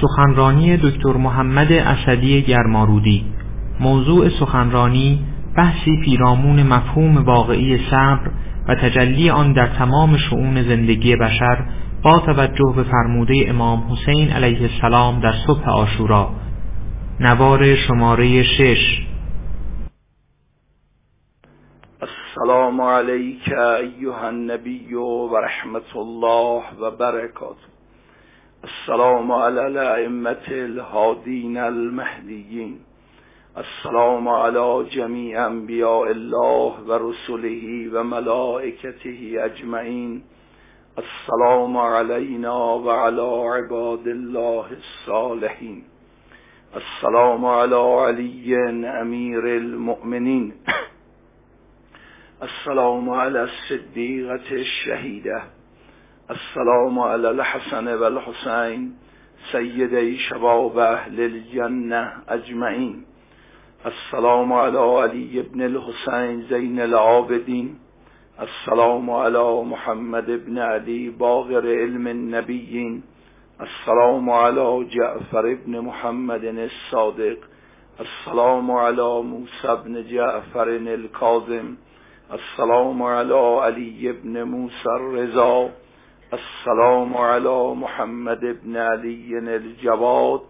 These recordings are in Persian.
سخنرانی دکتر محمد اسدی گرمارودی. موضوع سخنرانی بحثی پیرامون مفهوم واقعی صبر و تجلی آن در تمام شعون زندگی بشر با توجه به فرموده امام حسین علیه السلام در صبح آشورا نوار شماره شش. السلام علیک ایها النبی و رحمت الله و برکاته. السلام علی الائمه الهادین المهدیین. السلام علی جمیع انبیاء الله و رسله و ملائکته اجمعین. السلام علینا و علی عباد الله الصالحین. السلام علی علی امیر المؤمنین. السلام علی الصدیقة الشهیده. السلام علی الحسن و الحسین سیدی شباب اهل الجنه اجمعین. السلام علی علی ابن الحسین زین العابدین. السلام علی محمد ابن علی باغر علم النبیین. السلام علی جعفر ابن محمد الصادق. السلام علی موسی ابن جعفر الكاظم السلام علی علی ابن موسی الرضا. السلام علی محمد ابن علی الجواد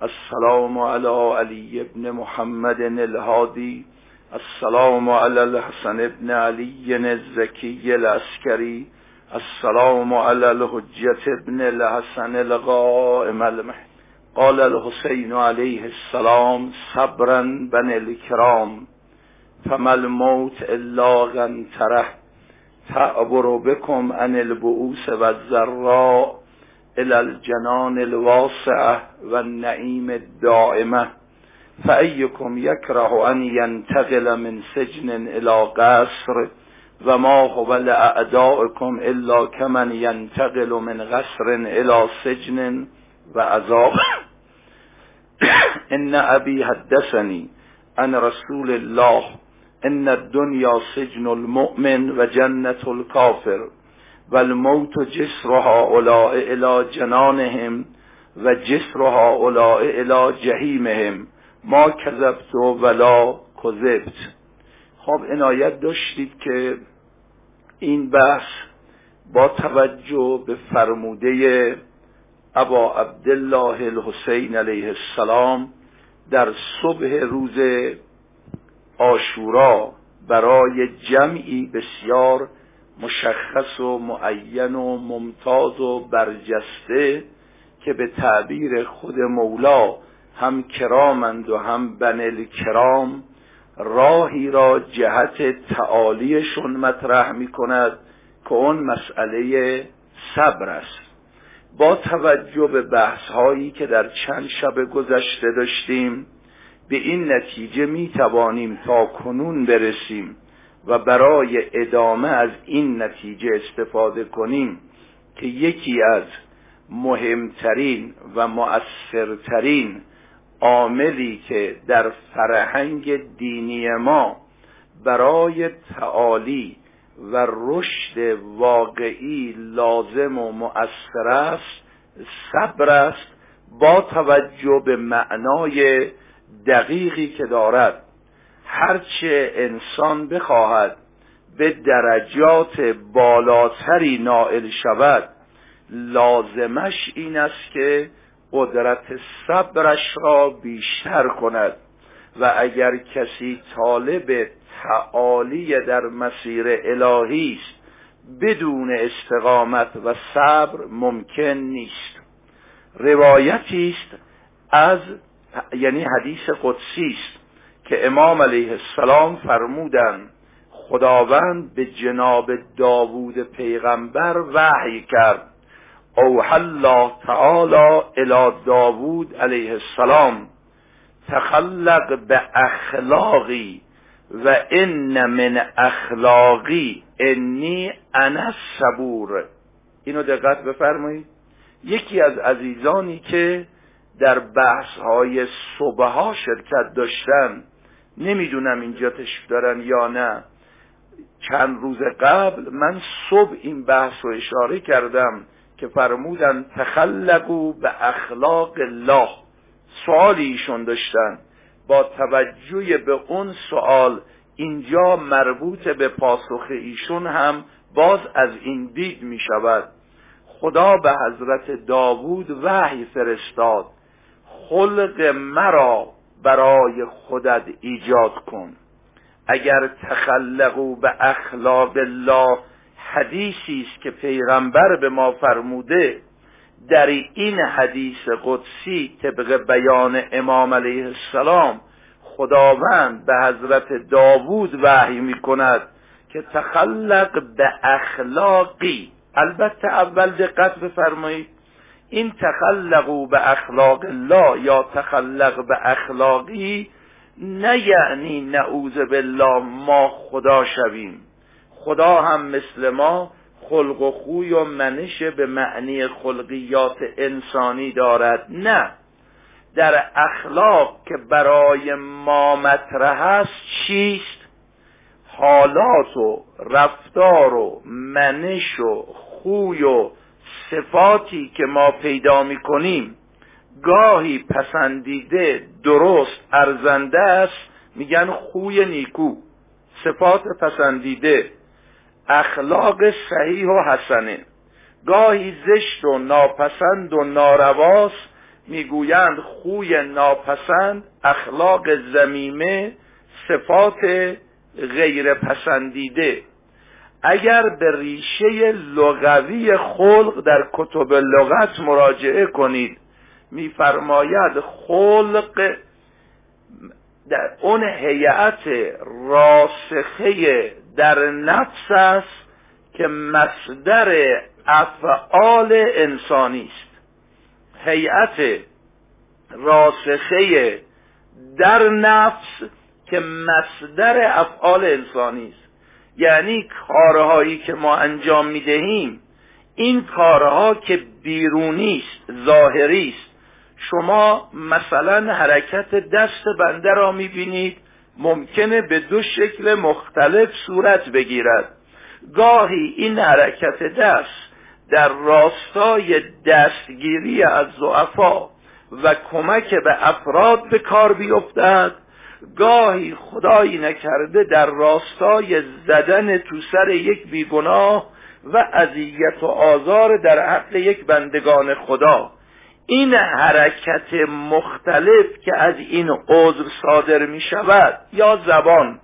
السلام علی علی ابن محمد الهادی السلام علی الحسن ابن علی الزکی العسکری السلام علی الحجت ابن الحسن القائم قال الحسین علیه السلام صبرا بن الكرام فما الموت الا غنتره تعبر بكم عن البؤوس و الذراء الى الجنان الواسعه و النعیم الدائمه فأيكم يكره أن ينتقل من سجن إلى قصر؟ وما هو لأعدائكم إلا كمن ينتقل من قصر إلى سجن وعذاب؟ إن أبي حدثني عن رسول الله ان الدنیا سجن المؤمن و جنت الكافر و الموت جسر هؤلاء الى جنانهم و جسر هؤلاء الى جهیمهم ما کذبت ولا کذبت. خب عنایت داشتید که این بحث با توجه به فرموده ابا عبدالله الحسین علیه السلام در صبح روز آشورا برای جمعی بسیار مشخص و معین و ممتاز و برجسته که به تعبیر خود مولا هم کرامند و هم بن کرام راهی را جهت تعالیشون مطرح می کند که اون مسئله صبر است. با توجه به بحث هایی که در چند شب گذشته داشتیم به این نتیجه می توانیم تا کنون برسیم و برای ادامه از این نتیجه استفاده کنیم که یکی از مهمترین و مؤثرترین عاملی که در فرهنگ دینی ما برای تعالی و رشد واقعی لازم و مؤثر است صبر است با توجه به معنای دقیقی که دارد هرچه انسان بخواهد به درجات بالاتری نائل شود لازمش این است که قدرت صبرش را بیشتر کند و اگر کسی طالب تعالی در مسیر الهی است بدون استقامت و صبر ممکن نیست. روایتی است از یعنی حدیث قدسی است که امام علیه السلام فرمودند خداوند به جناب داوود پیغمبر وحی کرد. او الله تعالی الی داوود علیه السلام تخلق به اخلاقی و ان من اخلاقی انی انا صبور اینو دقت بفرمایید. یکی از عزیزانی که در بحث های صبح ها شرکت داشتن نمی‌دونم اینجا تشریف دارن یا نه. چند روز قبل من صبح این بحث رو اشاره کردم که فرمودن تخلقو به اخلاق الله. سوالی ایشون داشتن. با توجه به اون سوال اینجا مربوط به پاسخ ایشون هم باز از این دید می شود خدا به حضرت داوود وحی فرستاد. خلق مرا برای خودت ایجاد کن. اگر تخلقو به اخلاق الله حدیثی است که پیغمبر به ما فرموده در این حدیث قدسی طبق بیان امام علیه السلام خداوند به حضرت داوود وحی می کند که تخلق به اخلاقی. البته اول دقت بفرمایید. این تخلقو به اخلاق الله یا تخلق به اخلاقی نه یعنی نعوذ بالله ما خدا شویم. خدا هم مثل ما خلق و خوی و منش به معنی خلقیات انسانی دارد. نه. در اخلاق که برای ما مطرح است چیست؟ حالات و رفتار و منش و خوی و صفاتی که ما پیدا می کنیم گاهی پسندیده درست ارزنده است. میگن خوی نیکو صفات پسندیده. اخلاق صحیح و حسنه. گاهی زشت و ناپسند و نارواست می‌گویند خوی ناپسند اخلاق زمیمه صفات غیر پسندیده اگر به ریشه لغوی خلق در کتب لغت مراجعه کنید میفرماید خلق در اون هیئت راسخه در نفس است که مصدر افعال انسانی است. هیئت راسخه در نفس که مصدر افعال انسانی است. یعنی کارهایی که ما انجام می‌دهیم این کارها که بیرونی است ظاهری است شما مثلا حرکت دست بنده را می‌بینید ممکنه به دو شکل مختلف صورت بگیرد. گاهی این حرکت دست در راستای دستگیری از زعفا و کمک به افراد به کار بیفتد. گاهی خدایی نکرده در راستای زدن تو سر یک بیگناه و اذیت و آزار در حق یک بندگان خدا. این حرکت مختلف که از این عذر صادر می شود یا زبان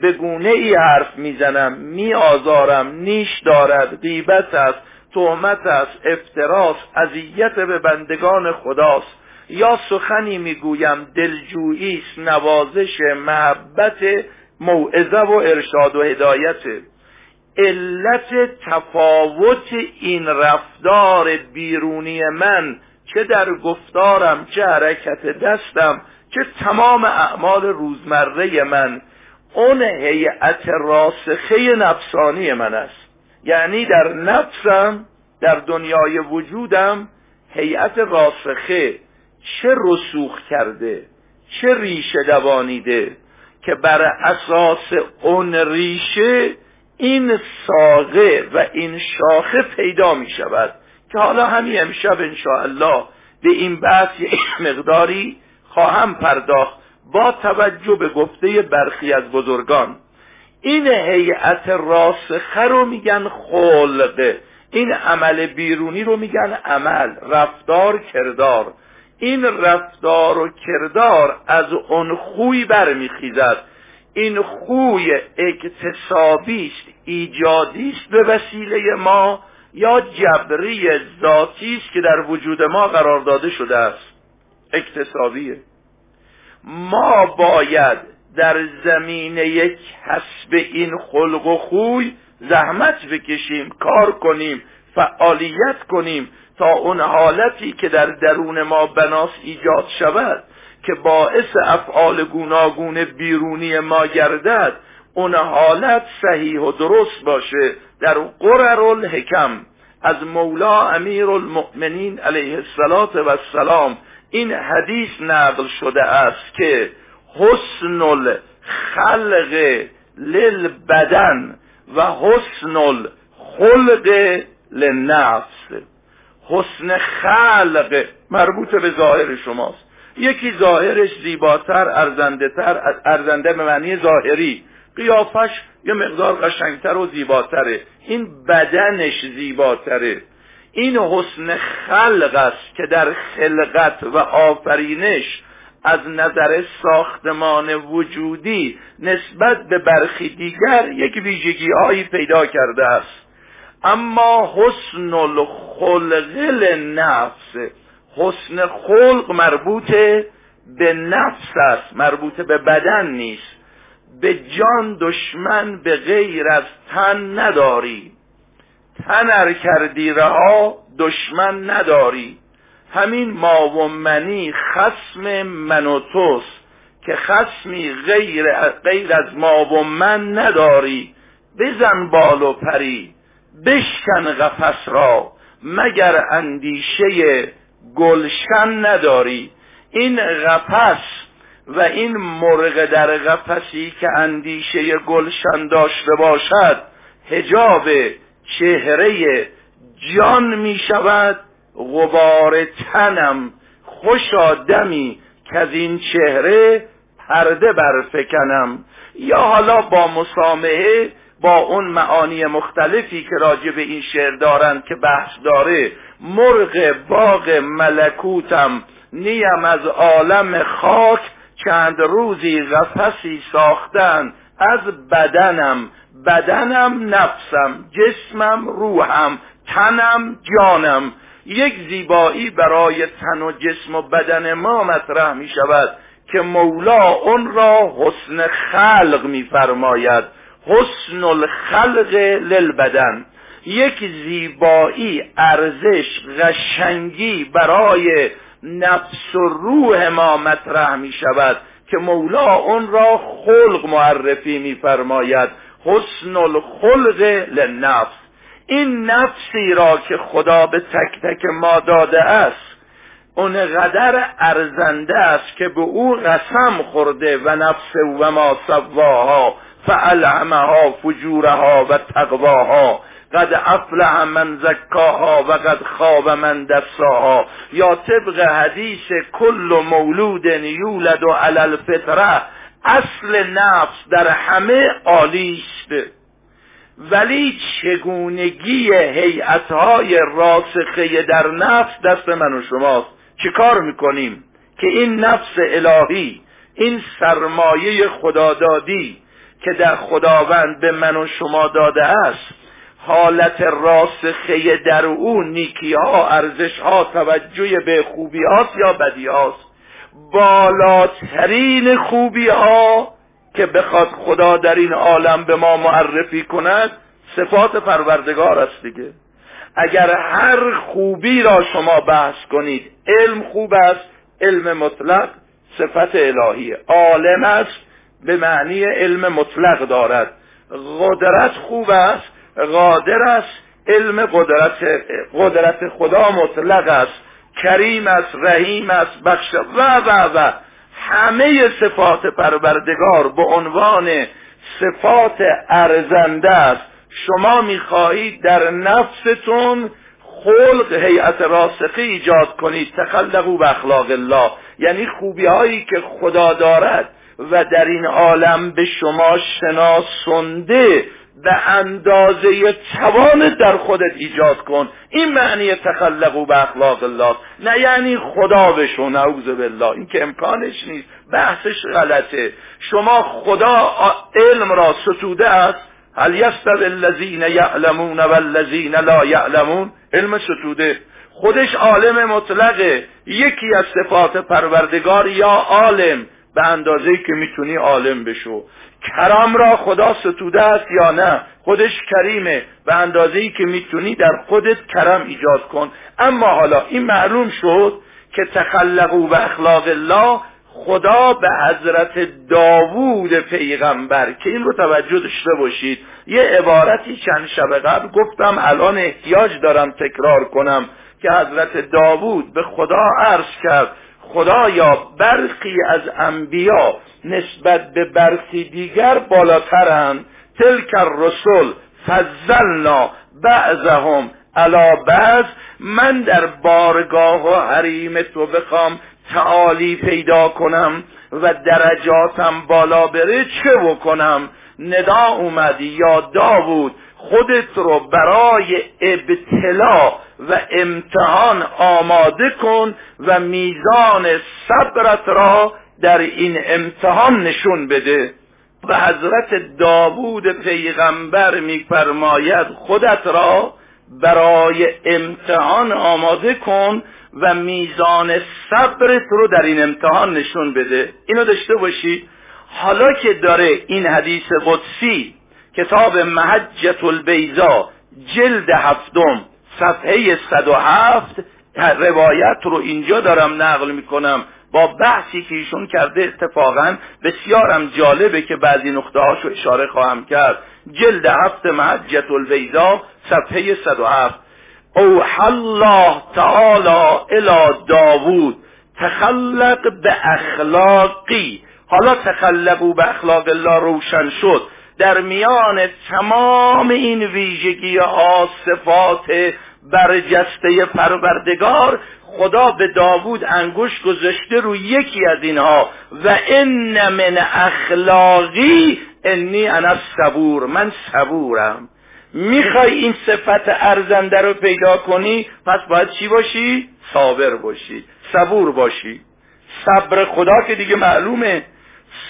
به گونه ای حرف می‌زنم می آزارم نیش دارد غیبت است تهمت است افتراس اذیت به بندگان خداست. یا سخنی می‌گویم دلجویی است نوازش محبت موعظه و ارشاد و هدایت. علت تفاوت این رفتار بیرونی من چه در گفتارم چه حرکت دستم چه تمام اعمال روزمره من اون هیئت راسخه نفسانی من است. یعنی در نفسم در دنیای وجودم هیئت راسخه چه رسوخ کرده چه ریشه دوانیده که بر اساس اون ریشه این ساقه و این شاخه پیدا می شود. که حالا همین امشب الله به این بحث یک مقداری خواهم پرداخت با توجه به گفته برخی از بزرگان. این هیئت راسخه رو میگن خلق این عمل بیرونی رو میگن عمل رفتار کردار. این رفتار و کردار از اون خوی برمیخیزد. این خوی اکتسابی است به وسیله ما یا جبری ذاتی است که در وجود ما قرار داده شده است. اکتسابیه. ما باید در زمین یک حسب این خلق و خوی زحمت بکشیم کار کنیم فعالیت کنیم. تا اون حالتی که در درون ما بناس ایجاد شود که باعث افعال گوناگون بیرونی ما گردد اون حالت صحیح و درست باشه در قرر الحکم از مولا امیر المؤمنین علیه السلام این حدیث نقل شده است که حسن الخلق للبدن و حسن الخلق للنفس. حسن خلق مربوط به ظاهر شماست. یکی ظاهرش زیباتر ارزنده تر ارزنده به معنی ظاهری. قیافش یه مقدار قشنگتر و زیباتره. این بدنش زیباتره. این حسن خلق است که در خلقت و آفرینش از نظر ساختمان وجودی نسبت به برخی دیگر یک ویژگی پیدا کرده است. اما حسن الخلق نفس حسن خلق مربوط به نفس است مربوط به بدن نیست. به جان دشمن به غیر از تن نداری. تن ار کردی رها دشمن نداری. همین ما و منی خسم من و توست که خسمی غیر, غیر از ما و من نداری. بزن بال و پری. بشکن قفس را مگر اندیشه گلشن نداری؟ این قفس و این مرغ در قفسی که اندیشه گلشن داشته باشد هجاب چهره جان می شود. غبار تنم خوش آدمی که از این چهره پرده برفکنم. یا حالا با مسامحه با اون معانی مختلفی که راجع به این شعر دارند که بحث داره مرغ باغ ملکوتم نیم از عالم خاک چند روزی قفسی ساختن از بدنم بدنم نفسم جسمم روحم تنم جانم. یک زیبایی برای تن و جسم و بدن ما مطرح می شود که مولا اون را حسن خلق میفرماید. حسن الخلق للبدن. یک زیبایی ارزش قشنگی برای نفس و روح ما مطرح می شود که مولا اون را خلق معرفی میفرماید. حسن الخلق للنفس. این نفسی را که خدا به تک تک ما داده است اون قدر ارزنده است که به او قسم خورده و نفس و ما سواها فالهمها فجورها و تقواها. قد افلح من زکاها و قد خواب من دساها یا طبق حدیث کل مولود یولد و علل فطره اصل نفس در همه عالی است. ولی چگونگی هیئتهای راسخه در نفس دست من و شماست؟ چه کار می‌کنیم؟ که این نفس الهی این سرمایه خدادادی که در خداوند به من و شما داده است حالت راسخه در او نیکی ها ارزش ها توجه به خوبی هاست یا بدی هاست بالاترین خوبی ها که بخواد خدا در این عالم به ما معرفی کند صفات پروردگار است دیگه. اگر هر خوبی را شما بحث کنید علم خوب است علم مطلق صفت الهیه. عالم است به معنی علم مطلق دارد. قدرت خوب است قادر است علم قدرت قدرت خدا مطلق است کریم است رحیم است بخش و و و. همه صفات پروردگار به عنوان صفات ارزنده است. شما می‌خواهید در نفستون خلق هیئت راسخی ایجاد کنید. تخلقو به اخلاق الله. یعنی خوبی هایی که خدا دارد. و در این عالم به شما شناسنده به اندازه توان در خودت ایجاد کن. این معنی تخلقو به اخلاق الله. نه یعنی خدا بشو نعوذ بالله. این که امکانش نیست. بحثش غلطه. شما خدا علم را ستوده است. هل یستوی الذین یعلمون والذین لا یعلمون؟ علم ستوده. خودش عالم مطلقه. یکی از صفات پروردگار یا عالم. به اندازه که می‌تونی عالم بشو. کرام را خدا ستوده است یا نه؟ خودش کریمه. به اندازه که می‌تونی در خودت کرم ایجاد کن. اما حالا این معلوم شد که تخلقو به اخلاق الله خدا به حضرت داوود پیغمبر. که این رو توجه داشته باشید. یه عبارتی چند شب قبل گفتم الان احتیاج دارم تکرار کنم که حضرت داوود به خدا عرض کرد. خدایا برخی از انبیا نسبت به برخی دیگر بالاترند تلک الرسل فضلنا بعضهم علا بعض. من در بارگاه و حریم تو بخوام تعالی پیدا کنم و درجاتم بالا بره چه بکنم؟ ندا اومد یا داوود خودت رو برای ابتلا و امتحان آماده کن و میزان صبرت را در این امتحان نشون بده. و حضرت داوود پیغمبر میفرماید خودت را برای امتحان آماده کن و میزان صبرت رو در این امتحان نشون بده. اینو داشته باشید حالا که داره این حدیث قدسی کتاب محجت البیزا جلد هفتم صفحه 107 روایت رو اینجا دارم نقل می‌کنم. با بحثی که ایشون کرده اتفاقا بسیارم جالبه که بعضی نقطه هاشو اشاره خواهم کرد. جلد هفت محجت الویزا صفحه 107 او الله تعالی الى داوود تخلق به اخلاقی. حالا تخلقو به اخلاق الله روشن شد. در میان تمام این ویژگی ها صفات برجسته پروردگار خدا به داوود انگوش گذاشته رو یکی از اینها. و ان من اخلاقی انی انا صبور. من صبورم. می‌خوای این صفت ارزنده رو پیدا کنی پس باید چی باشی؟ صابر باشی. صبور باشی. صبر خدا که دیگه معلومه.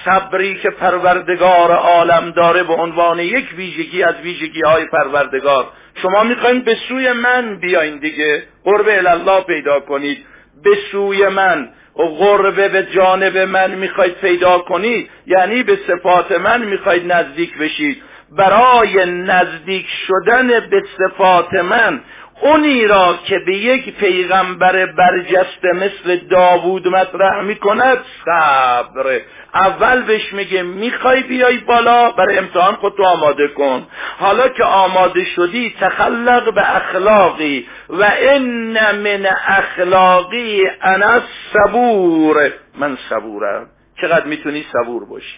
صبری که پروردگار عالم داره به عنوان یک ویژگی از ویژگی های پروردگار. شما می‌خواین به سوی من بیاین دیگه. قرب الله پیدا کنید. به سوی من. و قربه به جانب من می‌خواید پیدا کنید. یعنی به صفات من می‌خواید نزدیک بشید. برای نزدیک شدن به صفات من اونی را که به یک پیغمبر برجسته مثل داوود مطرح می‌کند صبر. اول بهش میگه می‌خوای بیای بالا برای امتحان خودتو آماده کن. حالا که آماده شدی تخلق به اخلاقی. و ان من اخلاقی انا صبور من صبورم. چقدر می‌تونی صبور باشی؟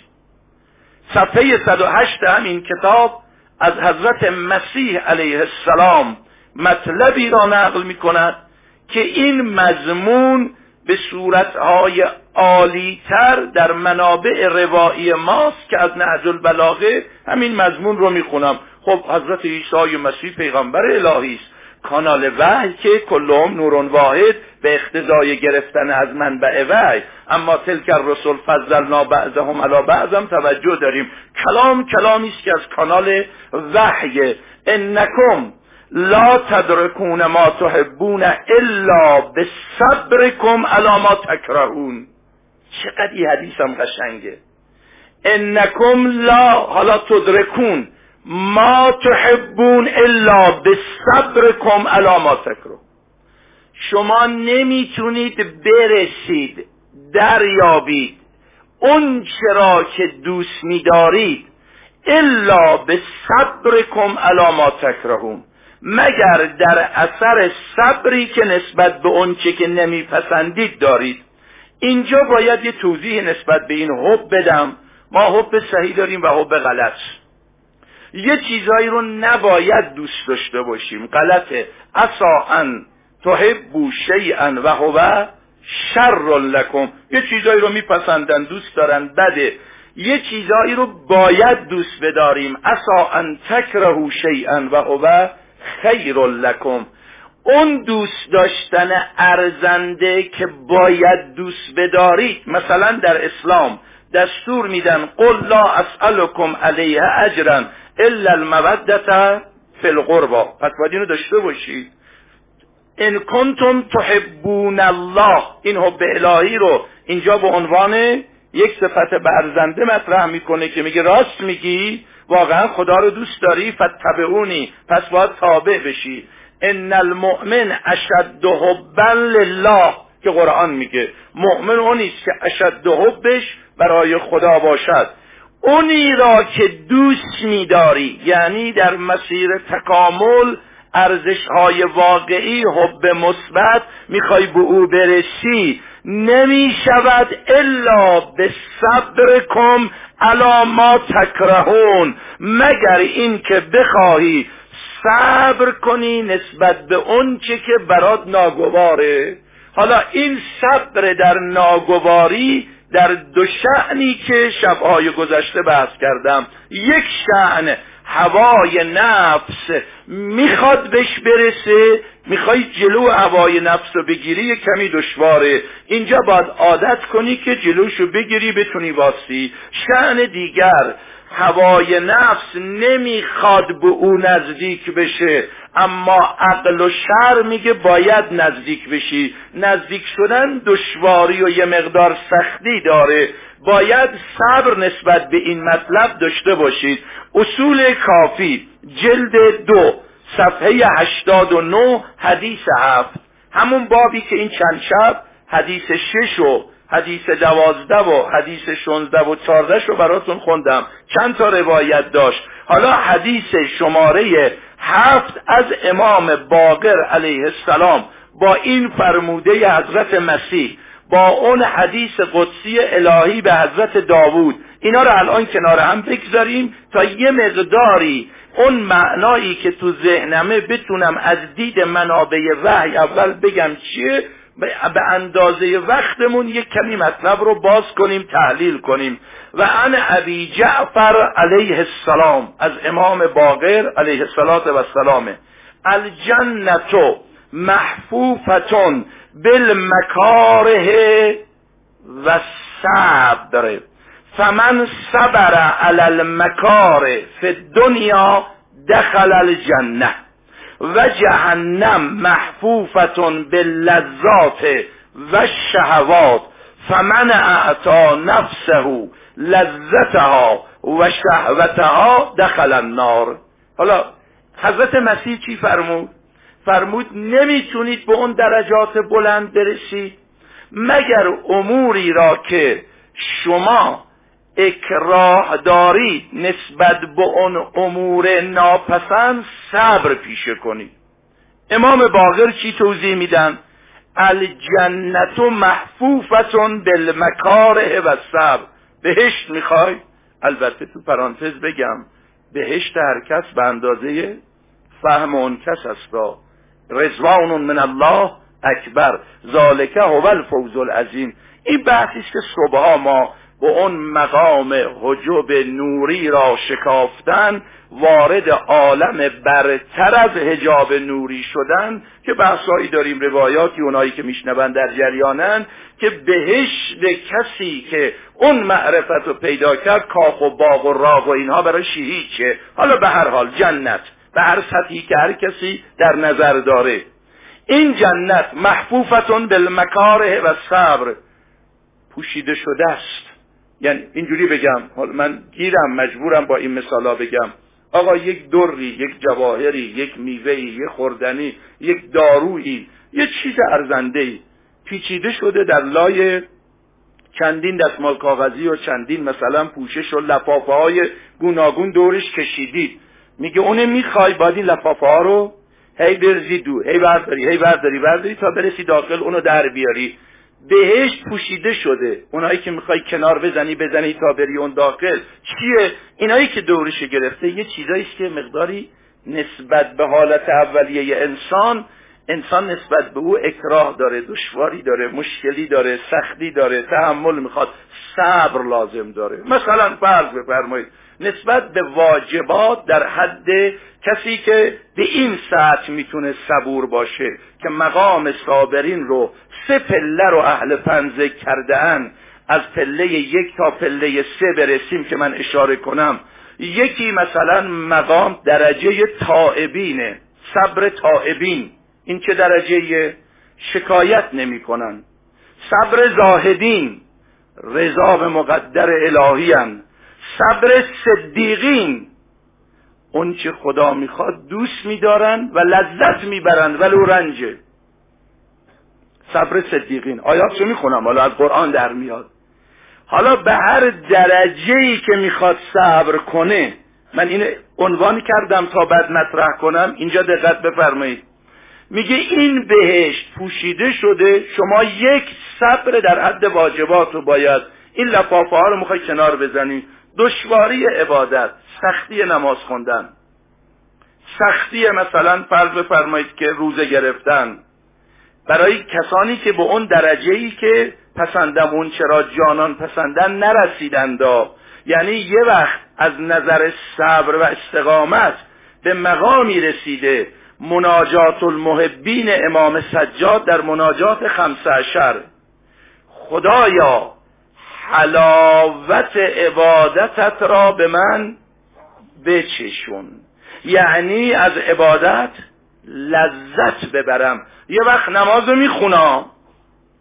صفحه 108 همین کتاب از حضرت مسیح علیه السلام. مطلبی را نقل می کند که این مضمون به صورتهای عالیتر در منابع روایی ماست که از نهج البلاغه همین مضمون رو می‌خونم. خب حضرت عیسی مسیح پیغمبر الهی است. کانال وحی که کلهم نورون واحد به اقتضای گرفتن از منبع وحی. اما تلک الرسل فضلنا بعضهم علی بعضم توجه داریم. کلام کلامی است که از کانال وحی. انکم لا تدرکون ما تحبون الا به صبرکم علی ما تکرهون. چقدر این حدیث هم قشنگه. انکم لا حالا تدرکون. ما تحبون الا به صبرکم علی ما تکرهون. شما نمی‌تونید برسید دریابید. اون چرا که دوست میدارید الا به صبرکم علی ما تکرهون. مگر در اثر صبری که نسبت به اونچه که نمیپسندید دارید. اینجا باید یه توضیح نسبت به این حب بدم. ما حب صحیح داریم و حب غلط. یه چیزایی رو نباید دوست داشته باشیم. غلطه اصا ان تحبو شیئا و هو شر لکم. یه چیزایی رو میپسندن دوست دارن بده. یه چیزایی رو باید دوست بداریم. اصا ان تکرهو شیئا و هو خیر لکم. اون دوست داشتن ارزنده که باید دوست بدارید مثلا در اسلام دستور میدن قل لا اسألكم علیه اجرا الا المودت فی القربا. پس باید اینو داشته باشید. ان کنتم تحبون الله. این حب الهی رو اینجا به عنوان یک صفت برزنده مطرح می‌کنه که میگه راست میگی واقعا خدا رو دوست داری؟ فتبعونی پس باید تابع بشی. ان المؤمن اشد حبا لله. که قرآن میگه. مؤمن اونیست که اشد حبش برای خدا باشد. اونی را که دوست میداری یعنی در مسیر تکامل ارزش های واقعی حب مثبت می‌خوای به او برسی نمی شود الا به صبرکم علا ما تکرهون مگر این که بخواهی صبر کنی نسبت به اون چه که برات ناگواره. حالا این صبر در ناگواری در دو شعنی که شبهای گذشته بحث کردم. یک شعن هوای نفس می‌خواد بهش برسه می‌خوای جلو هوای نفس رو بگیری کمی دشواره. اینجا باید عادت کنی که جلوشو بگیری بتونی واسی شعن دیگر هوای نفس نمی‌خواد به او نزدیک بشه اما عقل و شر میگه باید نزدیک بشی. نزدیک شدن دشواری و یه مقدار سختی داره. باید صبر نسبت به این مطلب داشته باشید. اصول کافی جلد دو. صفحه هشتاد و نو حدیث هفت. همون بابی که این چند شب حدیث شش و حدیث دوازده و حدیث شونزده و چارده رو براتون خوندم. چند تا روایت داشت؟ حالا حدیث شماره هفت از امام باقر علیه السلام با این فرموده حضرت مسیح با اون حدیث قدسی الهی به حضرت داوود. اینا رو الان کنار هم بگذاریم تا یه مقداری اون معنایی که تو ذهنمه بتونم از دید منابع وحی اول بگم چیه؟ به اندازه وقتمون یک کمی مطلب رو باز کنیم تحلیل کنیم. و ان ابی جعفر علیه السلام از امام باقر علیه السلام الجنت محفوفتون بالمکاره و صبر فمن صبر علی المکار فی الدنیا دخل الجنه و جهنم محفوفتون باللذات و شهوات فمن اعطا نفسه لذتها و شهوتها دخل النار. حالا حضرت مسیح چی فرمود؟ فرمود نمی‌تونید به اون درجات بلند برسید مگر اموری را که شما اکراه دارید نسبت به اون امور ناپسند صبر پیشه کنید. امام باقر چی توضیح میدن؟ الجنت محفوفتون بالمکاره و صبر بهشت می‌خوای؟ البته تو پرانتز بگم بهشت هر کس به اندازه فهم اون کس است. رضوان من الله اکبر. ذالکه هو الفوز العظیم. این بحثی که صبح ما به اون مقام حجب نوری را شکافتن وارد عالم برتر از حجاب نوری شدن که بحثایی داریم روایاتی اونایی که میشنون در جریانن که بهشت کسی که اون معرفت رو پیدا کرد کاخ و باغ و راغ و اینها برای هیچه حالا به هر حال جنت به هر سطحی که هر کسی در نظر داره. این جنت محفوفتون بالمکاره و صبر پوشیده شده است. یعنی اینجوری بگم من گیرم مجبورم با این مثالا بگم. آقا یک دری یک جواهری یک میوهی یک خوردنی یک دارویی یک چیز ارزنده پیچیده شده در لای چندین دستمال کاغذی و چندین مثلا پوشش و لفافه های گوناگون دورش کشیدید. میگه اونه می‌خوای باید این لفافه ها رو هی برزی دو هی برداری هی برداری برداری تا برسی داخل اونو در بیاری. بهشت پوشیده شده. اونایی که می‌خوای کنار بزنی بزنی تا بری اون داخل. چیه؟ اینایی که دورش گرفته یه چیزایی که مقداری نسبت به حالت اولیه انسان انسان نسبت به او اکراه داره دشواری داره مشکلی داره سختی داره تحمل می‌خواد صبر لازم داره. مثلا فرض بفرمایید نسبت به واجبات در حد کسی که به این ساعت می‌تونه صبور باشه که مقام صابرین رو سه پله رو اهل پنزه کرده ان از پله یک تا پله سه برسیم که من اشاره کنم. یکی مثلا مقام درجه تائبینه. صبر تائبین. این چه درجه شکایت نمی‌کنن. صبر زاهدین. رضا به مقدر الهی صبر صدیقین. اون چه خدا می‌خواد دوست میدارن و لذت می‌برند ولو رنجه. صبر صدیقین. آیات چه می‌خونم حالا از قرآن در میاد. حالا به هر درجه ای که می‌خواد صبر کنه من این عنوان کردم تا بعد مطرح کنم. اینجا دقت بفرمایید. میگه این بهشت پوشیده شده شما یک صبر در حد واجبات رو باید این لفافه ها رو می‌خوای کنار بزنی. دشواری عبادت سختی نماز خوندن. سختی مثلا فرض بفرمایید که روزه گرفتن. برای کسانی که به اون درجه ای که پسندمون چرا جانان پسندن نرسیدند. یعنی یه وقت از نظر صبر و استقامت به مقامی رسیده مناجات المحبین امام سجاد در مناجات خمسه عشر خدایا حلاوت عبادتت را به من بچشون. یعنی از عبادت لذت ببرم. یه وقت نماز رو می‌خونم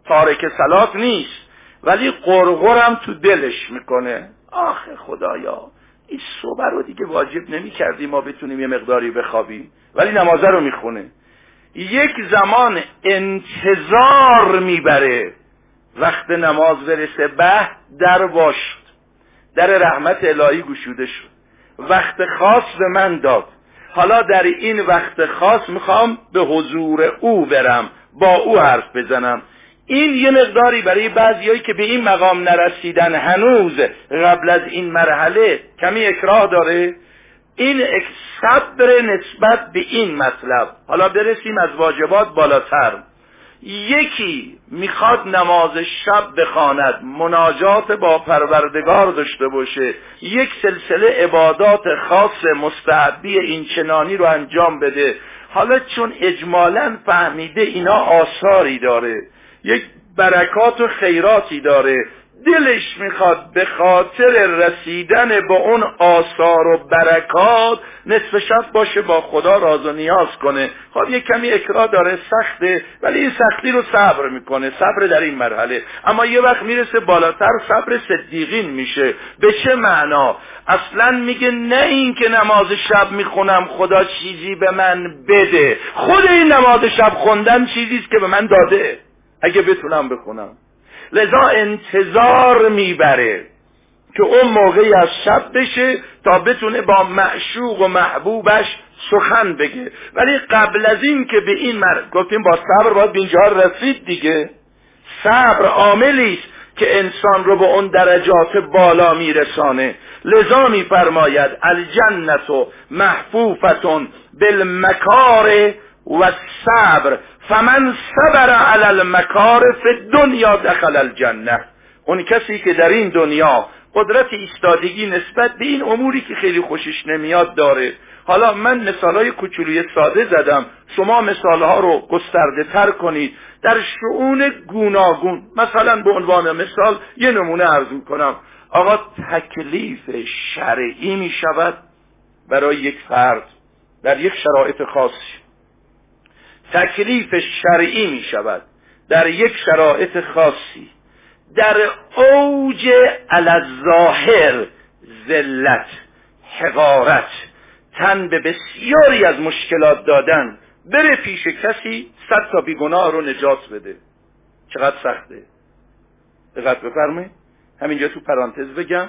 تارک سلات نیست ولی قرقرم تو دلش می‌کنه. آخه خدایا این صبح رو دیگه واجب نمی کردیم ما بتونیم یه مقداری بخوابیم. ولی نمازه رو می‌خونه. یک زمان انتظار می‌بره. وقت نماز برسه به در باشد. در رحمت الهی گشوده شد. وقت خاص به من داد. حالا در این وقت خاص می‌خوام به حضور او برم با او حرف بزنم. این یه مقداری برای بعضیایی که به این مقام نرسیدن هنوز قبل از این مرحله کمی اکراه داره. این صبر نسبت به این مطلب. حالا برسیم از واجبات بالاتر. یکی می‌خواد نماز شب بخواند مناجات با پروردگار داشته باشه یک سلسله عبادات خاص مستحبی این چنانی رو انجام بده. حالا چون اجمالا فهمیده اینا آثاری داره یک برکات و خیراتی داره دلش می‌خواد به خاطر رسیدن به اون آثار و برکات نصف شب باشه با خدا راز و نیاز کنه. خب یه کمی اکراه داره سخته ولی این سختی رو صبر می‌کنه. صبر در این مرحله. اما یه وقت می‌رسه بالاتر صبر صدیقین میشه. به چه معنا؟ اصلا میگه نه این که نماز شب می‌خونم خدا چیزی به من بده. خود این نماز شب خوندن چیزیست که به من داده. اگه بتونم بخونم. لذا انتظار می‌بره که اون موقعی از شب بشه تا بتونه با معشوق و محبوبش سخن بگه. ولی قبل از این که به این مر... گفتیم با صبر باید به اینجا رسید دیگه. صبر عاملی است که انسان رو به اون درجات بالا میرسانه. لذا میفرماید الجنت محفوفتون بالمکار و صبر فمن صبر علی المکار فی دنیا دخل الجنه. اون کسی که در این دنیا قدرت ایستادگی نسبت به این اموری که خیلی خوشش نمیاد داره. حالا من مثالهای کوچولوی ساده زدم. شما مثالها رو گسترده تر کنید. در شعون گوناگون مثلا به عنوان مثال یه نمونه عرض کنم. آقا تکلیف شرعی می شود برای یک فرد در یک شرایط خاصی تکلیف شرعی می شود در یک شرایط خاصی. در اوج الظاهر ذلت حقارت تن به بسیاری از مشکلات دادن بره پیش کسی صد تا بیگناه رو نجات بده. چقدر سخته؟ دقت بفرمایید. همینجا تو پرانتز بگم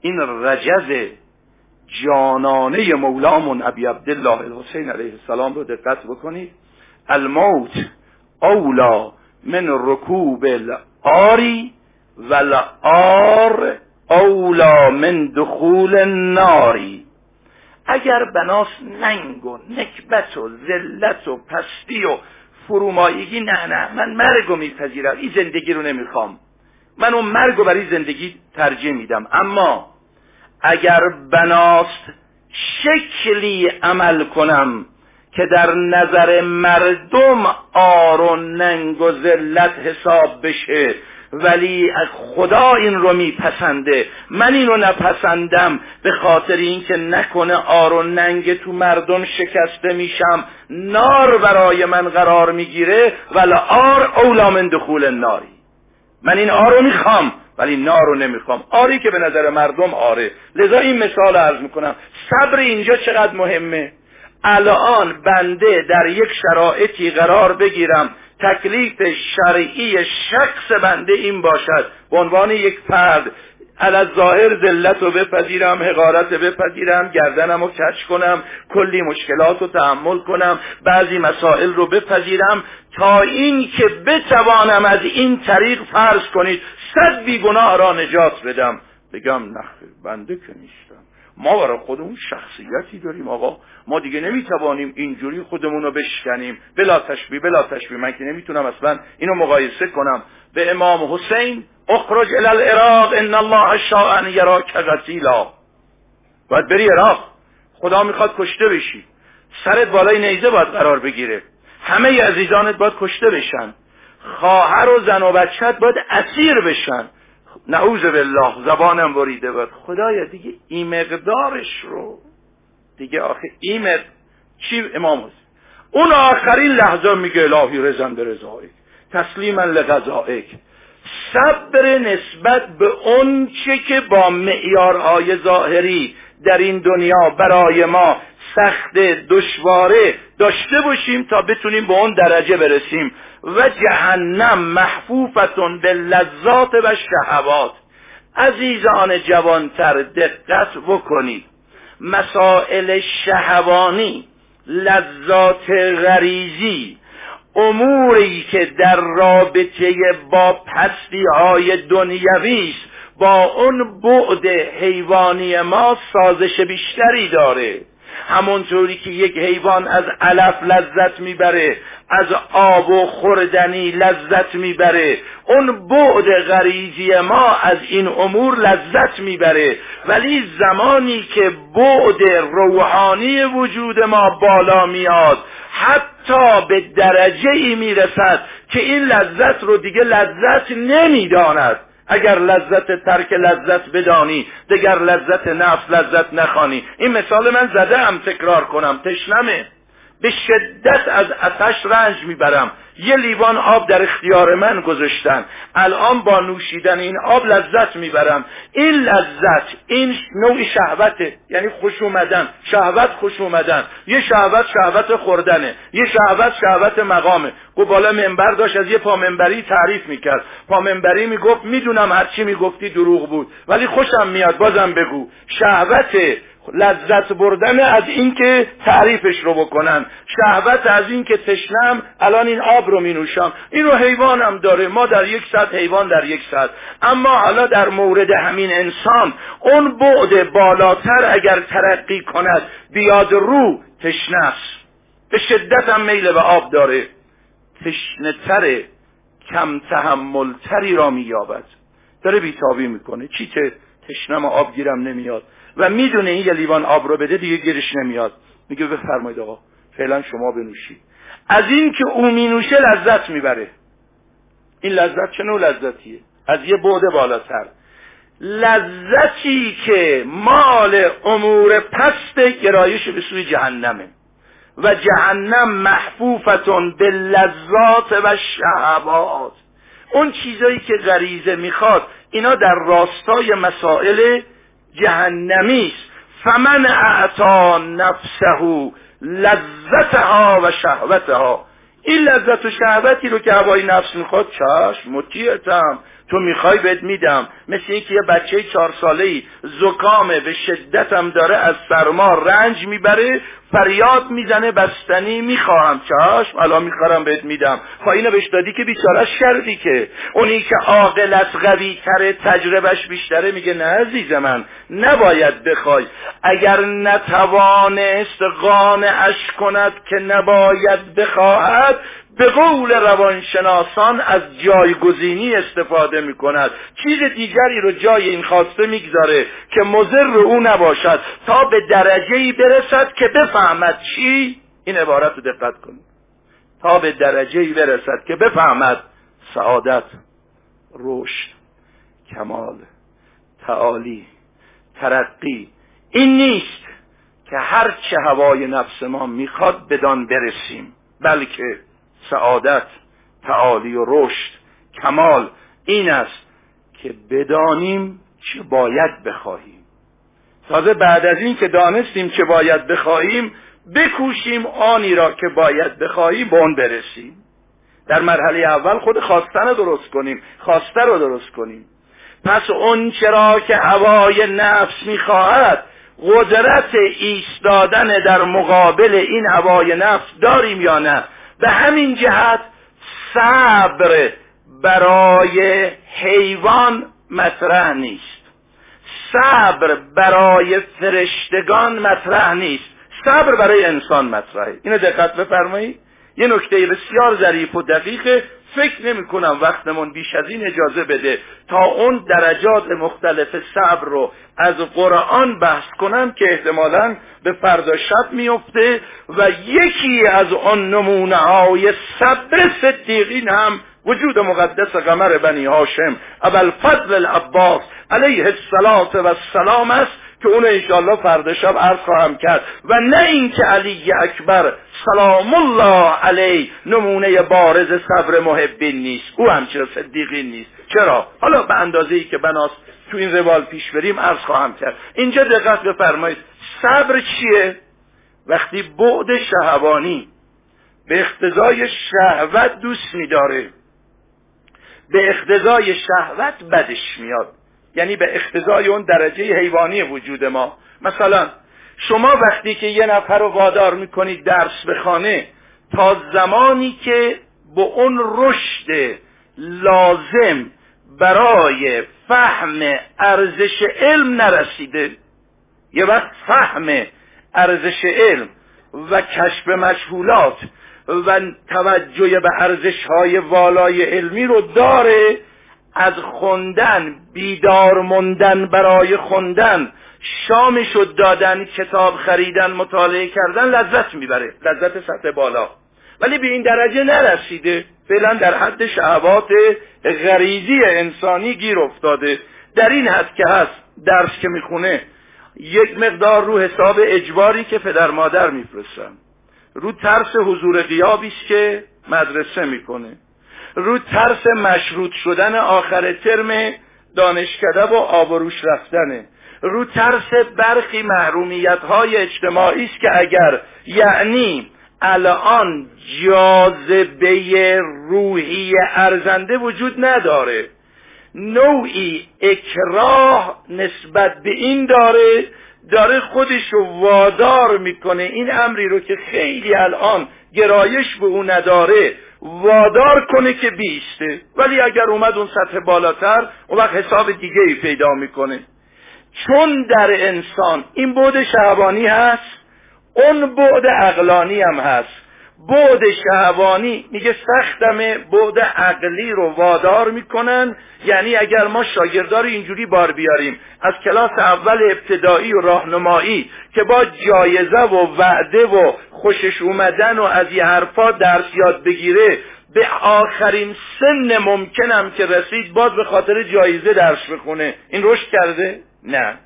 این رجز جانانه مولامون ابی عبدالله الحسین علیه السلام رو دقت بکنید. الموت اولا من رکوب الاری و الار اولا من دخول ناری اگر بناس ننگ و نکبت و ذلت و پستی و فرومایگی نه نه من مرگ رو میپذیرم این زندگی رو نمی‌خوام. من اون مرگ رو برای زندگی ترجیح میدم. اما اگر بناست شکلی عمل کنم که در نظر مردم آر و ننگ و ذلت حساب بشه. ولی از خدا این رو میپسنده. من این رو نپسندم به خاطر اینکه نکنه آر و ننگ تو مردم شکسته میشم. نار برای من قرار می‌گیره. ولی آر اولا من دخول ناری من این آر رو می‌خوام ولی نار رو نمی‌خوام. آری که به نظر مردم آره. لذا این مثال عرض می‌کنم. صبر اینجا چقدر مهمه؟ الان بنده در یک شرایطی قرار بگیرم تکلیف شرعی شخص بنده این باشد. به عنوان یک فرد از ظاهر ذلت رو بپذیرم حقارت بپذیرم گردنم رو کچ کنم کلی مشکلات رو تحمل کنم بعضی مسائل رو بپذیرم تا این که بتوانم از این طریق فرض کنید صد بیگناه را نجات بدم. بگم نخیر بنده که نیستم. ما برای خودمون شخصیتی داریم آقا. ما دیگه نمی‌توانیم اینجوری خودمون رو بشکنیم. بلا تشبیه بلا تشبیه. من که نمی‌تونم اصلا اینو مقایسه کنم. به امام حسین اخرج الى العراق ان الله شاء ان یراک قتیلا باید بری عراق. خدا می‌خواد کشته بشی. سرت بالای نیزه باید قرار بگیره. همه عزیزانت باید کشته بشن. خواهر و زن و بچت باید اسیر بشن. نعوذ بالله زبانم بریده بود. خدایا دیگه این مقدارش رو دیگه آخه این چی امام هست اون آخرین لحظه میگه الهی رزن به رضایک تسلیما لغذائک. صبر نسبت به اون چه که با معیارهای ظاهری در این دنیا برای ما سخت دشواره داشته باشیم تا بتونیم به اون درجه برسیم. و جهنم محفوفتون به لذات و شهوات. عزیزان جوانتر دقت بکنید. مسائل شهوانی لذات غریزی اموری که در رابطه با پستی های دنیوی با اون بعد حیوانی ما سازش بیشتری داره. همونطوری که یک حیوان از علف لذت می‌بره از آب و خوردنی لذت می‌بره. اون بعد غریزی ما از این امور لذت می‌بره. ولی زمانی که بعد روحانی وجود ما بالا میاد حتی به درجه ای می‌رسد که این لذت رو دیگه لذت نمی‌داند. اگر لذت ترک لذت بدانی دگر لذت نفس لذت نخوانی. این مثال من زده هم تکرار کنم. تشنمه. به شدت از اتش رنج می‌برم. یه لیوان آب در اختیار من گذاشتن. الان با نوشیدن این آب لذت می‌برم. این لذت این نوع شهوته. یعنی خوش اومدن. شهوت خوش اومدن. یه شهوت شهوت خوردنه. یه شهوت شهوت مقامه. گو بالا منبر داشت از یه پامنبری تعریف می‌کرد. پامنبری می‌گفت می‌دونم هرچی می‌گفتی دروغ بود ولی خوشم میاد بازم بگو. شهوت لذت بردن از اینکه تعریفش رو بکنن. شهوت از اینکه تشنم الان این آب رو می نوشم اینو حیوانم داره. ما در یک ساعت حیوان در یک ساعت. اما حالا در مورد همین انسان اون بعد بالاتر اگر ترقی کند بیاد رو تشنه به شدت هم میل به آب داره. تشنه تره کم تحملتری را مییابد. داره بیتابی می‌کنه. چی تشنم آب گیرم نمیاد. و می‌دونه این یه لیوان آب رو بده دیگه گیرش نمیاد. میگه بفرمایید آقا فعلا شما بنوشید. از این که او مینوشه لذت می‌بره. این لذت چه نوع لذتیه؟ از یه بعد بالاتر. لذتی که مال امور پست گرایش به سوی جهنمه. و جهنم محفوفتون به لذات و شهوات. اون چیزایی که غریزه می‌خواد اینا در راستای مسائل جهنمی است فمن اعطا نفسه لذتها و شهوتها. این لذت و شهوتی رو که هوای نفس می‌خواد چشم مطیعتم. تو می‌خوای بهت میدم. مثل اینکه یه بچه چهار ساله ای زکامه به شدتم داره از سرما رنج می‌بره فریاد می‌زنه بستنی می‌خواهم. چشم الان میخوارم بهت میدم. خب اینو بهش دادی که بیچارش کردی که. اونی که عاقل از قوی تره تجربهش بیشتره میگه نه عزیز من نباید بخوای. اگر نتوانست قانعش کند که نباید بخواهد به قول روانشناسان از جایگزینی استفاده می کند چیز دیگری رو جای این خواسته می‌گذاره که مضر او نباشد. تا به درجه ای برسد که بفهمد چی؟ این عبارت رو دقت کنید. تا به درجه ای برسد که بفهمد سعادت رشد کمال تعالی ترقی. این نیست که هر چه هوای نفس ما می‌خواد بدان برسیم. بلکه سعادت تعالی و رشد کمال این است که بدانیم چه باید بخواهیم. تازه بعد از این که دانستیم چه باید بخواهیم بکوشیم آنی را که باید بخواهیم به اون برسیم. در مرحله اول خود خواستن رو درست کنیم خواسته رو درست کنیم. پس اون چرا که هوای نفس می‌خواهد قدرت ایستادن در مقابل این هوای نفس داریم یا نه؟ به همین جهت صبر برای حیوان مطرح نیست. صبر برای فرشتگان مطرح نیست. صبر برای انسان مطرحه. اینو دقت بفرمایید. یه نکته بسیار ظریف و دقیقه فکر نمی کنم وقتمون بیش از این اجازه بده تا اون درجات مختلف صبر رو از قرآن بحث کنم که احتمالا به فردا شب میفته و یکی از آن نمونه های صبر صدیقین هم وجود مقدس قمر بنی هاشم ابل فضل العباس علیه الصلاة و السلام است که اون انشاءالله فردا شب عرض خواهم کرد. و نه اینکه علی اکبر سلام الله علیه نمونه بارز صبر محبین نیست. او هم چرا صدیقین نیست. چرا؟ حالا به اندازه ای که بناست تو این روال پیش بریم عرض خواهم کرد. اینجا دقت بفرمایید. صبر چیه؟ وقتی بعد شهوانی به اقتضای شهوت دوست میداره به اقتضای شهوت بدش میاد. یعنی به اقتضای اون درجه حیوانی وجود ما. مثلا شما وقتی که یه نفر رو وادار می‌کنید درس بخانه تا زمانی که به اون رشد لازم برای فهم ارزش علم نرسیده یه وقت فهم ارزش علم و کشف مشهولات و توجه به ارزش های والای علمی رو داره از خوندن بیدار موندن برای خوندن شامش دادن کتاب خریدن مطالعه کردن لذت می‌بره لذت سطح بالا. ولی به این درجه نرسیده فعلا در حد شهوات غریزی انسانی گیر افتاده. در این حد که هست درس که می‌خونه یک مقدار رو حساب اجباری که پدر مادر میفرستن. رو ترس حضور غیابی است که مدرسه می‌کنه. رو ترس مشروط شدن آخر ترم دانشکده و آبروش رفتنه. رو ترس برخی محرومیت های اجتماعی است که اگر یعنی الان جاذبه روحی ارزنده وجود نداره نوعی اکراه نسبت به این داره داره خودش رو وادار می‌کنه. این امری رو که خیلی الان گرایش به او نداره. وادار کنه که بیسته ولی اگر اومد اون سطح بالاتر اون وقت حساب دیگه ای پیدا می‌کنه. چون در انسان این بعد شهوانی هست اون بعد عقلانی هم هست. بعد شهوانی میگه سختم بعد عقلی رو وادار می‌کنن. یعنی اگر ما شاگردار اینجوری بار بیاریم از کلاس اول ابتدایی و راهنمایی که با جایزه و وعده و خوشش اومدن و از یه حرفا درس یاد بگیره به آخرین سن ممکنم که رسید باز به خاطر جایزه درس بخونه. این رشد کرده؟ نه.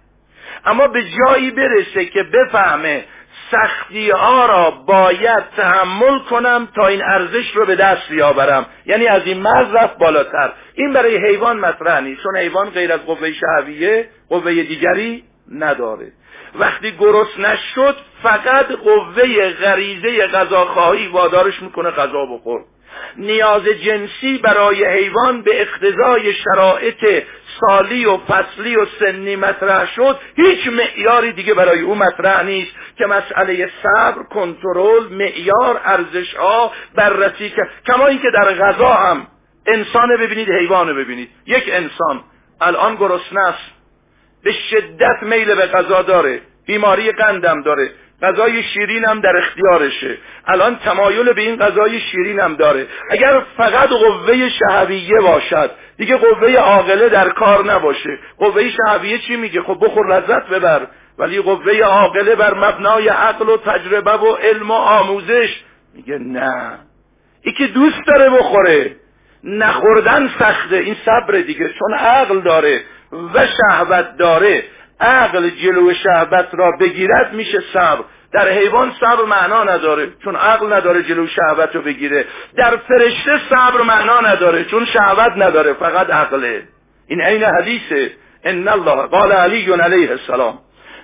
اما به جایی برسه که بفهمه سختی ها را باید تحمل کنم تا این ارزش رو به دست بیاورم. یعنی از این مرز رفت بالاتر. این برای حیوان مطرح نیست. چون حیوان غیر از قوه شهویه قوه دیگری نداره. وقتی گرست نشد فقط قوه غریزه غذاخواهی وادارش می‌کنه غذا بخور. نیاز جنسی برای حیوان به اقتضای شرایط سالی و فصلی و سنی مطرح شد هیچ معیاری دیگه برای او مطرح نیست که مسئله صبر کنترل معیار ارزش ها بررسی که کما اینکه در غذا هم. انسان ببینید حیوان ببینید. یک انسان الان گرسنه است. به شدت میل به غذا داره. بیماری قندم داره. غذای شیرین هم در اختیارشه. الان تمایل به این غذای شیرین هم داره. اگر فقط قوه شهویه باشد دیگه قوه عاقله در کار نباشه. قوه شهویه چی میگه؟ خب بخور لذت ببر. ولی قوه عاقله بر مبنای عقل و تجربه و علم و آموزش میگه نه. ای که دوست داره بخوره. نخوردن سخته. این صبر دیگه. چون عقل داره و شهوت داره. عقل جلو شهوت را بگیرد میشه صبر. در حیوان صبر معنا نداره چون عقل نداره جلو شهوت رو بگیره. در فرشته صبر معنا نداره چون شهوت نداره فقط عقله. این عین حدیثه. ان الله قال علی علیه السلام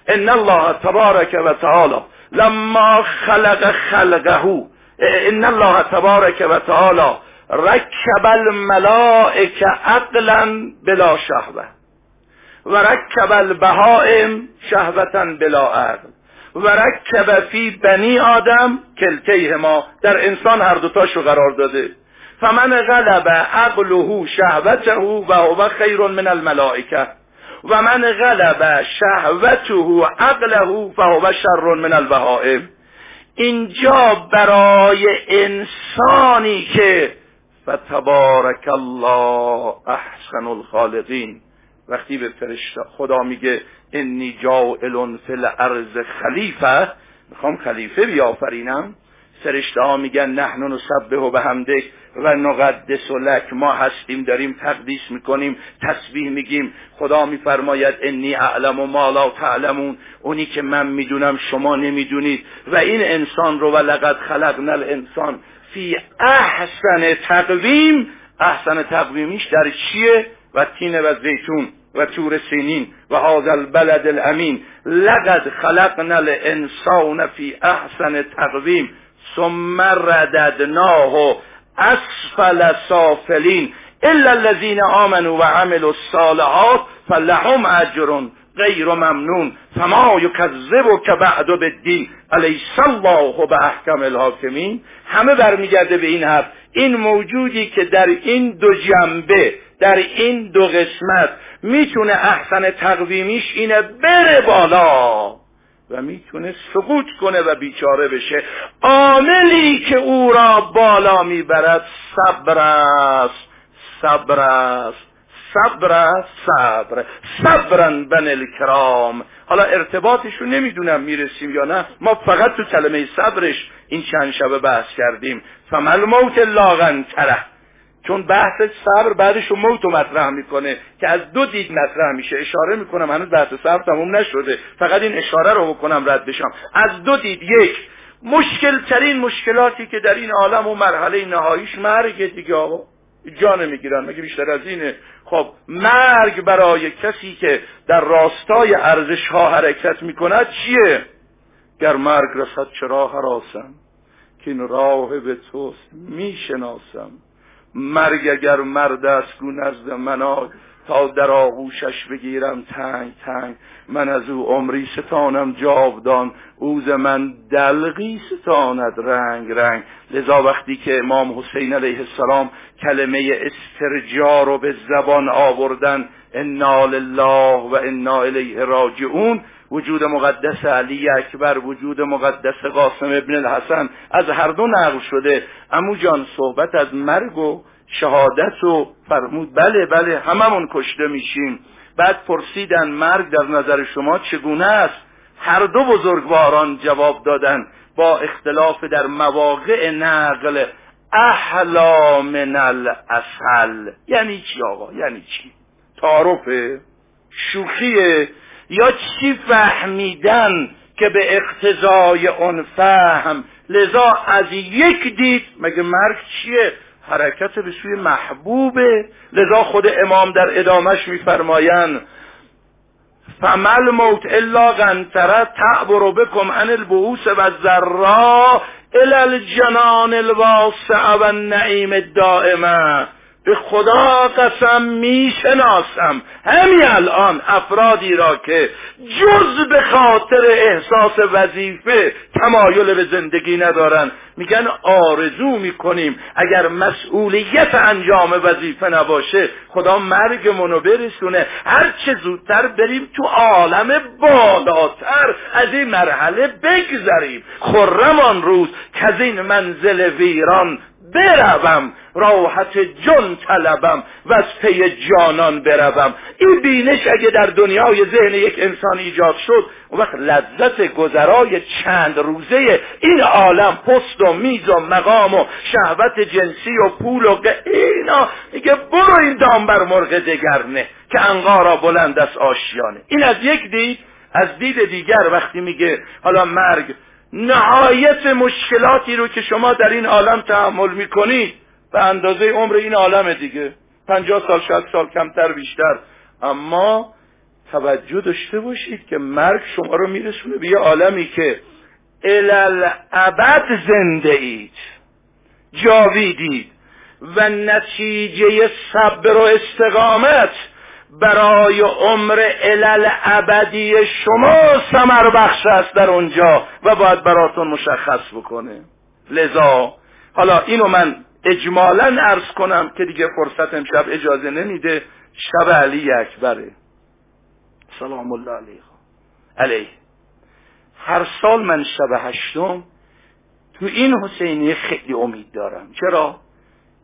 ان الله تبارک و تعالی لما خلق خلقه ان الله تبارک و تعالی رکب الملائکه عقلا بلا شهوه و رکب البهائم شهوتا بلا عقل و رکب فی بنی آدم کلته ما. در انسان هر دوتاشو قرار داده. فمن غلب عقله شهوته و هو خیر من الملائکه. و من غلب شهوته عقله فهو شر من البهائم. اینجا برای انسانی که فتبارک الله احسن الخالقین. وقتی به فرشته خدا میگه انی جائل فی الارض خلیفه می‌خوام خلیفه بیافرینم. فرشته ها میگن نحن نسبه و به همدک و نقدس و لک. ما هستیم داریم تقدیس می‌کنیم تسبیح میگیم. خدا میفرماید انی اعلم و ما لا تعلمون. اونی که من می‌دونم شما نمی‌دونید. و این انسان رو و لقد خلقنا الانسان فی احسن تقویم. احسن تقویمیش در چیه؟ و تین و زیتون و تور سینین و هذا البلد الامین. لقد خلقنا الانسان فی احسن تقویم. ثم رددناه اسفل سافلین. الا الذين آمنوا و عملوا الصالحات فلهم اجر غیر ممنون. فما که بعد بالدین. الیس الله به احکم الحاکمین. همه برمیگرده به این حرف. این موجودی که در این دو جنبه در این دو قسمت می‌تونه احسن تقویمیش اینه بره بالا و می‌تونه سقوط کنه و بیچاره بشه. عاملی که او را بالا می‌برد صبر است. صبر است. صبر صبر. صبرن بن الکرام. حالا ارتباطش رو نمی‌دونم می‌رسیم یا نه. ما فقط تو کلمه صبرش این چند شبه بحث کردیم. فمل موت لاغن تره. چون بحث صبر بعدش موت رو مطرح می‌کنه که از دو دید مطرح میشه. اشاره می‌کنم هنوز بحث صبر تموم نشده. فقط این اشاره رو بکنم رد بشم. از دو دید یک مشکل ترین مشکلاتی که در این عالم و مرحله نهاییش مرگ دیگه آقا جان می‌گیرن مگه بیشتر از اینه؟ خب مرگ برای کسی که در راستای ارزش ها حرکت می‌کند چیه؟ گر مرگ رسد چرا حراسم که این راه به توست می‌شناسم. مرگ اگر مرد است گو نزد من تا در آغوشش بگیرم تنگ تنگ. من از او عمری ستانم جاودان. اوز من دلقی ستاند رنگ رنگ. لذا وقتی که امام حسین علیه السلام کلمه استرجا رو به زبان آوردن انا لله و انا الیه راجعون وجود مقدس علی اکبر وجود مقدس قاسم ابن الحسن از هر دو نقل شده. امو جان صحبت از مرگ و شهادت و فرمود. بله بله هممون کشته میشیم. بعد پرسیدن مرگ در نظر شما چگونه است؟ هر دو بزرگواران جواب دادن با اختلاف در مواقع نقل احلا من الاصل یعنی چی آقا؟ یعنی چی؟ تعارفه شوخیه یا چی فهمیدن که به اقتضای اون فهم؟ لذا از یک دید مگه مرگ چیه؟ حرکت به سوی محبوبه. لذا خود امام در ادامش میفرمایند فمل موت الا غنتره تعبر بکم عن البعوث و ذرا الى الجنان الواسع و النعیم الدائمه. به خدا قسم می‌شناسم. همین الان افرادی را که جز به خاطر احساس وظیفه تمایل به زندگی ندارن میگن آرزو می‌کنیم اگر مسئولیت انجام وظیفه نباشه خدا مرگمونو برسونه. هر چه زودتر بریم تو عالم بالاتر از این مرحله بگذریم. خرم آن روز که از این منزل ویران بروم راحت جن طلبم و از پی جانان بروم. این بینش اگه در دنیای ذهن یک انسان ایجاد شد اون وقت لذت گذرای چند روزه این عالم پست و میز و مقام و شهوت جنسی و پول و اینا. میگه برو این دام بر مرغ دگرنه که انقارا بلند از آشیانه. این از یک دید از دید دیگر وقتی میگه حالا مرگ نهایت مشکلاتی رو که شما در این عالم تحمل می‌کنید به اندازه عمر این عالم دیگه. پنجاه سال شد سال کمتر بیشتر. اما توجه داشته باشید که مرگ شما رو میرسونه به یه عالمی که الالعبد زنده اید جاویدید و نتیجه صبر و استقامت برای عمر علل ابدی شما سمر بخش است در اونجا و باید براتون مشخص بکنه. لذا حالا اینو من اجمالا عرض کنم که دیگه فرصت امشب اجازه نمیده. شب علی اکبره. سلام الله علیه علیه. هر سال من شب هشتم تو این حسینی خیلی امید دارم. چرا؟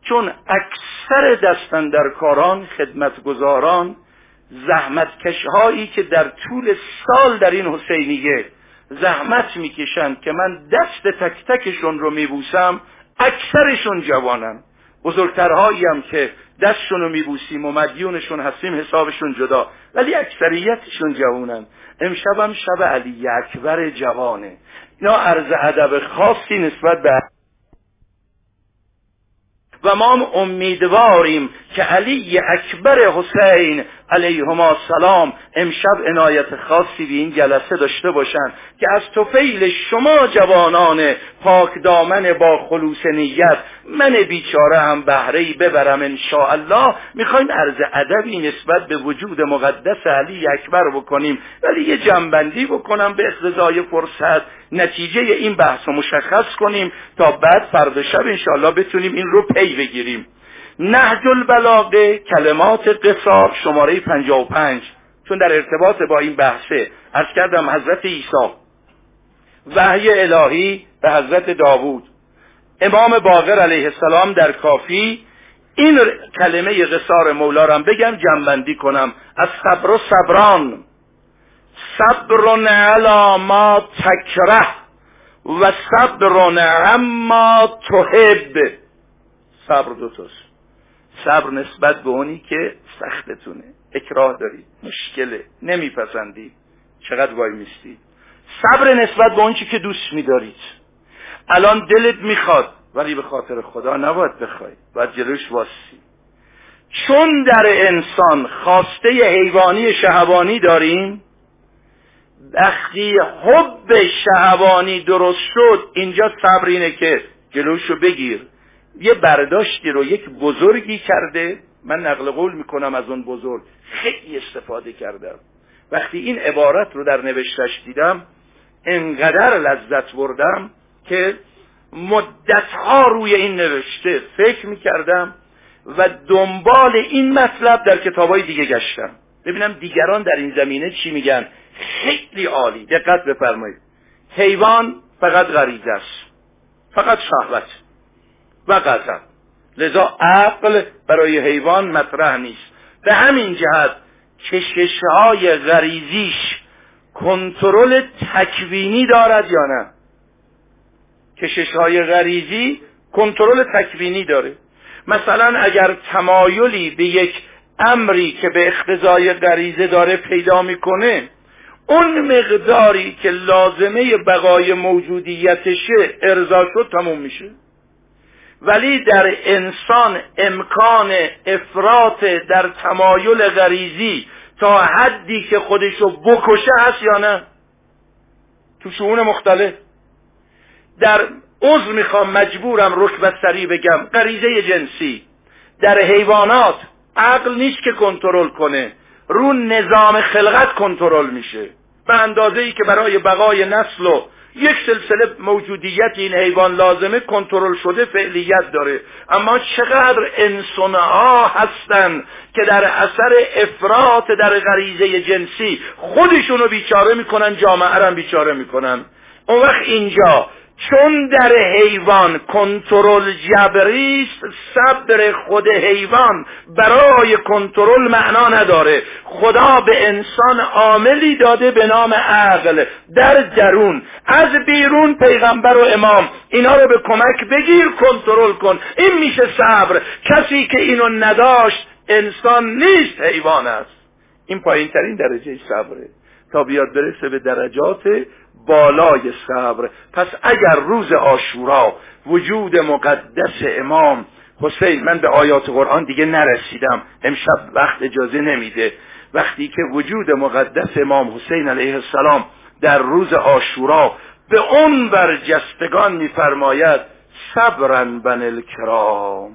چون اکثر دستن در کاران خدمتگزاران زحمتکش هایی که در طول سال در این حسینیه زحمت می‌کشند که من دست تک تکشون رو میبوسم اکثرشون جوانن. بزرگترهایی هم که دستشون رو میبوسیم و مدیونشون هستیم حسابشون جدا. ولی اکثریتشون جوانن. امشبم شب علی اکبر جوانه. اینا عرض ادب خاصی نسبت به و ما امیدواریم که علی اکبر حسین علیهما السلام امشب عنایت خاصی به این جلسه داشته باشند که از توفیل شما جوانان پاک دامن با خلوص نیت من بیچاره هم بهره ببرم ان الله می‌خوایم عرض ادبی نسبت به وجود مقدس علی اکبر بکنیم ولی یه جنبندی بکنم به اقتضای فرصت. نتیجه این بحث رو مشخص کنیم تا بعد فردا شب انشاءالله بتونیم این رو پی بگیریم. نهج البلاغه کلمات قصار شماره 55 چون در ارتباط با این بحثه از کردم حضرت عیسی. وحی الهی به حضرت داوود. امام باقر علیه السلام در کافی این کلمه قصار مولا بگم جنبندی کنم. از صبر و صبران. صبر علی ما تکره و صبر اما تحب. صبر دوتاست صبر نسبت به اونی که سختتونه. اکراه دارید مشکله. نمیپسندید چقدر وای میستید صبر نسبت به اون که دوست میدارید. الان دلت می‌خواد ولی به خاطر خدا نباید بخوای. باید جلوش واسی چون در انسان خواسته حیوانی شهوانی داریم وقتی حب شهوانی درست شد اینجا صبر اینه که جلوشو بگیر. یه برداشتی رو یک بزرگی کرده من نقل قول می‌کنم از اون بزرگ خیلی استفاده کردم. وقتی این عبارت رو در نوشتش دیدم انقدر لذت بردم که مدتها روی این نوشته فکر می‌کردم و دنبال این مطلب در کتابای دیگه گشتم. ببینم دیگران در این زمینه چی میگن. خیلی عالی. دقت بفرمایید. حیوان فقط غریزه است. فقط شهوت. و غضب لذا عقل برای حیوان مطرح نیست. به همین جهت کشش های غریزیش کنترل تکوینی دارد یا نه؟ کشش های غریزی کنترل تکوینی داره. مثلا اگر تمایلی به یک امری که به اختزای غریزه داره پیدا می‌کنه اون مقداری که لازمه بقای موجودیتشه ارضا شد تموم میشه. ولی در انسان امکان افراط در تمایل غریزی تا حدی که خودشو بکشه هست یا نه؟ تو شعون مختلف. در عضو می‌خوام مجبورم رکب سری بگم. غریزه جنسی در حیوانات عقل نیست که کنترل کنه. رو نظام خلقت کنترل میشه. به اندازه ای که برای بقای نسل و یک سلسله موجودیت این حیوان لازمه کنترل شده فعلیت داره. اما چقدر انسانها هستند که در اثر افراط در غریزه جنسی خودشونو بیچاره می‌کنن جامعه را بیچاره می‌کنن. اون وقت اینجا چون در حیوان کنترل جبری است صبر خود حیوان برای کنترل معنا نداره. خدا به انسان عاملی داده به نام عقل در درون. از بیرون پیغمبر و امام اینا رو به کمک بگیر کنترل کن. این میشه صبر. کسی که اینو نداشت انسان نیست حیوان است. این پایین ترین درجه صبره. تا بیاد برسه به درجات بالای صبر. پس اگر روز آشورا وجود مقدس امام حسین من به آیات قرآن دیگه نرسیدم. امشب وقت اجازه نمیده. وقتی که وجود مقدس امام حسین علیه السلام در روز آشورا به اون برجستگان میفرماید صبرن بن الکرام.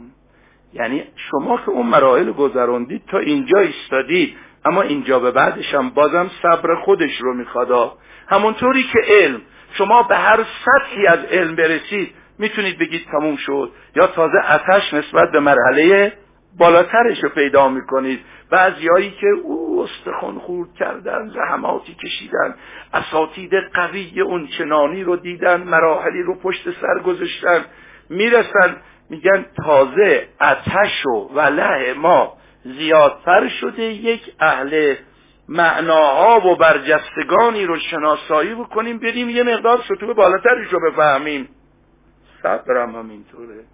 یعنی شما که اون مراحل گذراندید تا اینجا ایستادید اما اینجا به بعدش هم بازم صبر خودش رو میخوادا همونطوری که علم. شما به هر سطحی از علم برسید می‌تونید بگید تموم شد. یا تازه اتش نسبت به مرحله بالاترش رو پیدا می‌کنید. بعضیایی که او رو استخون خورد کردن زحماتی کشیدن اساتید قوی اون چنانی رو دیدن مراحلی رو پشت سر گذاشتن می‌رسن میگن تازه اتش و وله ما زیادتر شده یک اهل معناها و برجستگانی رو شناسایی بکنیم بریم یه مقدار سطوح بالاترش رو بفهمیم. صبرم همینطوره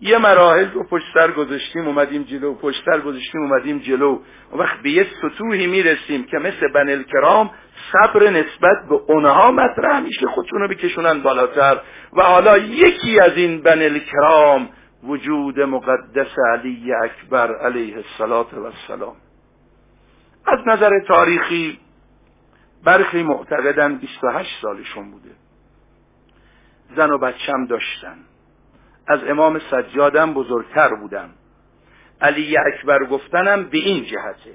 یه مراحل رو پشت سر گذاشتیم اومدیم جلو. پشت سر گذاشتیم اومدیم جلو. و وقت به یه سطوحی می‌رسیم که مثل بن الکرام صبر نسبت به اونها مطرح میشه خودشون رو بکشونن بالاتر. و حالا یکی از این بن الکرام وجود مقدس علی اکبر علیه السلام از نظر تاریخی برخی معتقدن 28 سالشون بوده. زن و بچم داشتن. از امام سجادم بزرگتر بودم. علی اکبر گفتنم به این جهته.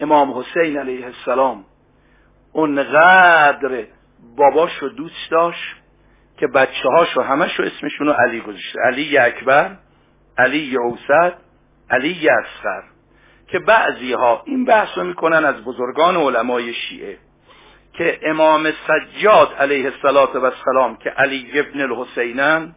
امام حسین علیه السلام اونقدر باباشو دوست داشت که بچه هاشو همشو اسمشونو علی گذاشته. علی اکبر علی اوسط علی اصغر. که بعضی ها این بحث رو می‌کنن از بزرگان علمای شیعه که امام سجاد علیه السلام که علی ابن الحسینن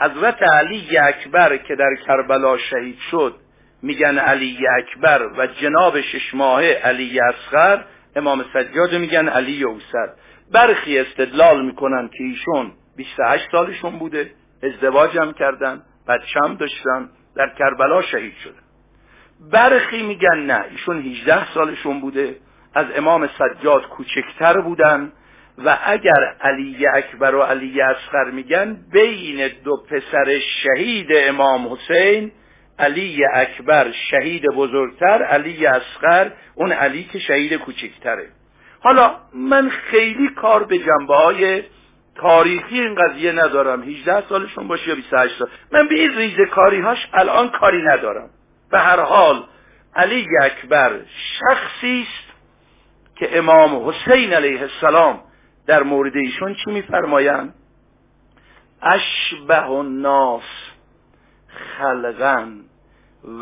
حضرت علی اکبر که در کربلا شهید شد میگن علی اکبر و جناب شش ماهه علی اصغر امام سجاد میگن علی اوسد برخی استدلال می‌کنن که ایشون 28 سالشون بوده ازدواجم کردن بچم داشتن در کربلا شهید شدن. برخی میگن نه ایشون 18 سالشون بوده. از امام سجاد کوچکتر بودن و اگر علی اکبر و علی اصغر میگن بین دو پسر شهید امام حسین علی اکبر شهید بزرگتر علی اصغر اون علی که شهید کوچکتره. حالا من خیلی کار به جنبه های تاریخی این قضیه ندارم. 18 سالشون باشه یا 28 سال. من به این ریزه کاری هاش الان کاری ندارم. به هر حال علی اکبر شخصی است که امام حسین علیه السلام در مورد ایشون چی میفرمایند؟ اشبه الناس خلقن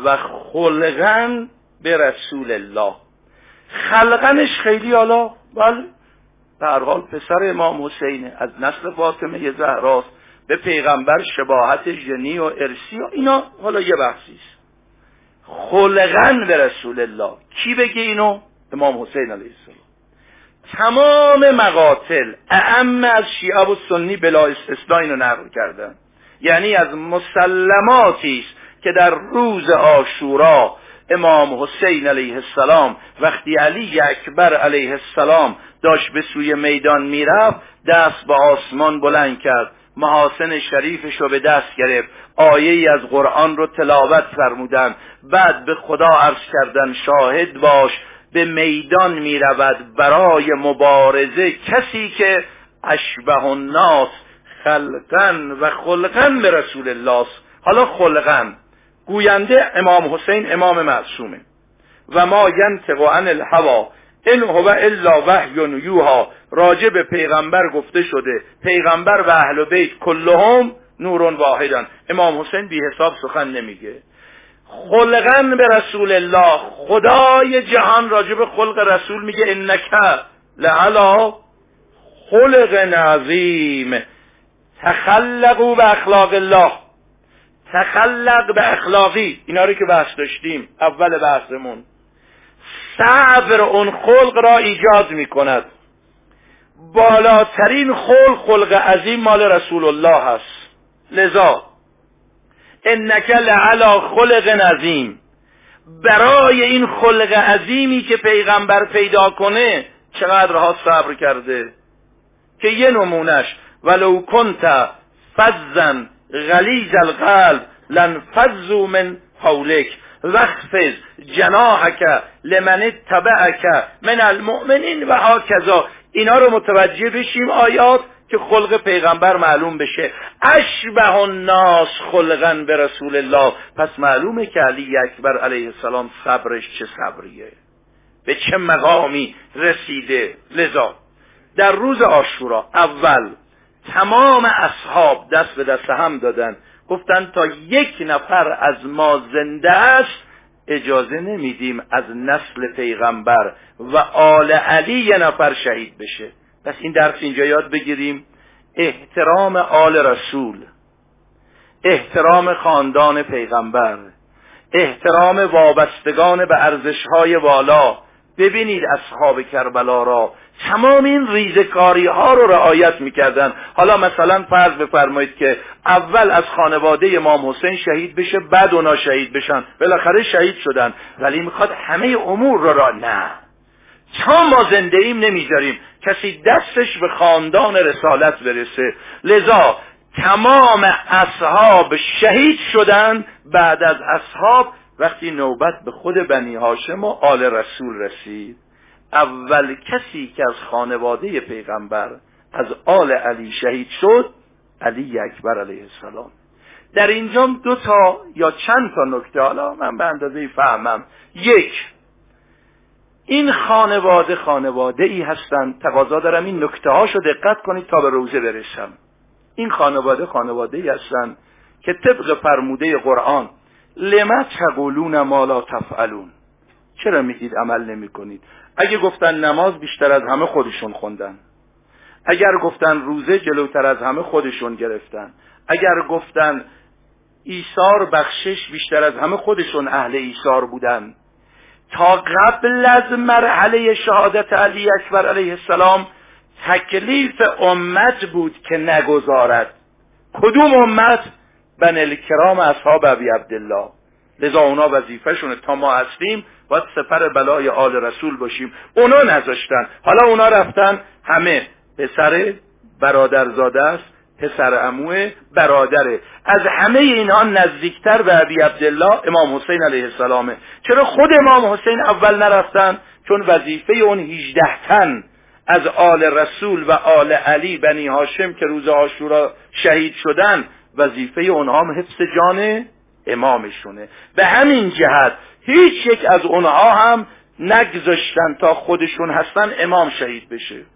و خلقن به رسول الله. خلقنش خیلی حالا بله. به هر حال پسر امام حسینه از نسل فاطمه زهراست به پیغمبر شباهت ژنی و ارسی و اینا حالا یه بحثی است. خلقن به رسول الله. کی بگه اینو؟ امام حسین علیه السلام. تمام مقاتل اعم از شیعه و سنی بلا استثنا اینو نقل کردن. یعنی از مسلماتی است که در روز آشورا امام حسین علیه السلام وقتی علی اکبر علیه السلام داشت به سوی میدان می‌رفت دست به آسمان بلند کرد. محاسن شریفش رو به دست گرفت. آیه ای از قرآن رو تلاوت فرمودن. بعد به خدا عرض کردن شاهد باش به میدان می رود برای مبارزه کسی که اشبه الناس خلقن و خلقن به رسول الله حالا خلقن گوینده امام حسین امام معصومه. و ما ینطق عن الهوا ان هو الا وحی یوها راجع به پیغمبر گفته شده. پیغمبر و اهل بیت کلهم نورون واحدن امام حسین بی حساب سخن نمیگه. خلقن به رسول الله. خدای جهان راجع به خلق رسول میگه انک لعلا خلق عظیم. تخلقوا به اخلاق الله. تخلق به اخلاقی. اینا رو که بحث داشتیم. اول بحثمون. صبر اون خلق را ایجاد می‌کند. بالاترین خلق خلق عظیم مال رسول الله هست. لذا انک لعلا خلق عظیم. برای این خلق عظیمی که پیغمبر پیدا کنه چقدرها صبر کرده؟ که یه نمونش ولو کنت فزن غلیظ القلب لنفضوا من حولک. وخفز جناحک لمن اتبعک من المؤمنین و هاکذا. اینا رو متوجه بشیم آیات که خلق پیغمبر معلوم بشه. اشبه الناس خلقن به رسول الله. پس معلومه که علی اکبر علیه السلام صبرش چه صبریه. به چه مقامی رسیده. لذا در روز آشورا اول تمام اصحاب دست به دست هم دادن. گفتن تا یک نفر از ما زنده است اجازه نمیدیم از نسل پیغمبر و آل علی یه نفر شهید بشه. پس این درس اینجا یاد بگیریم. احترام آل رسول. احترام خاندان پیغمبر. احترام وابستگان به ارزشهای والا. ببینید اصحاب کربلا را. تمام این ریزکاری ها رو رعایت می‌کردن. حالا مثلا فرض بفرمایید که اول از خانواده امام حسین شهید بشه بعد اونا شهید بشن. بالاخره شهید شدن. ولی می‌خواد همه امور رو را نه. تا ما زنده ایم نمی‌ذاریم. کسی دستش به خاندان رسالت برسه. لذا تمام اصحاب شهید شدن بعد از اصحاب وقتی نوبت به خود بنی هاشم و آل رسول رسید. اول کسی که از خانواده پیغمبر از آل علی شهید شد علی اکبر علیه السلام. در اینجا دو تا یا چند تا نکته حالا من به اندازه فهمم. یک این خانواده خانواده ای هستند. تقاضا دارم این نکته هاشو دقت کنید تا به روزه برسم. این خانواده خانواده ای هستند که طبق فرموده قرآن لما تقولون ما لا تفعلون. چرا میگید عمل نمی کنید اگه گفتن نماز بیشتر از همه خودشون خوندن. اگر گفتن روزه جلوتر از همه خودشون گرفتن. اگر گفتن ایثار بخشش بیشتر از همه خودشون اهل ایثار بودن. تا قبل از مرحله شهادت علی اکبر علیه السلام تکلیف امت بود که نگذارد. کدوم امت؟ بن الکرام اصحاب ابی عبدالله. لذا اونا وظیفهشونه تا ما هستیم باید سپر بلای آل رسول باشیم. اونا نذاشتن. حالا اونا رفتن. همه پسر برادرزاده است. پسر اموه برادره. از همه اینها نزدیکتر به ابی عبدالله امام حسین علیه السلامه. چرا خود امام حسین اول نرفتن؟ چون وظیفه اون 18 تن از آل رسول و آل علی بنی هاشم که روز آشورا شهید شدن وظیفه اونها هم حفظ جان امامشونه. به همین جهت هیچ یک از اونها هم نگذاشتن تا خودشون هستن امام شهید بشه.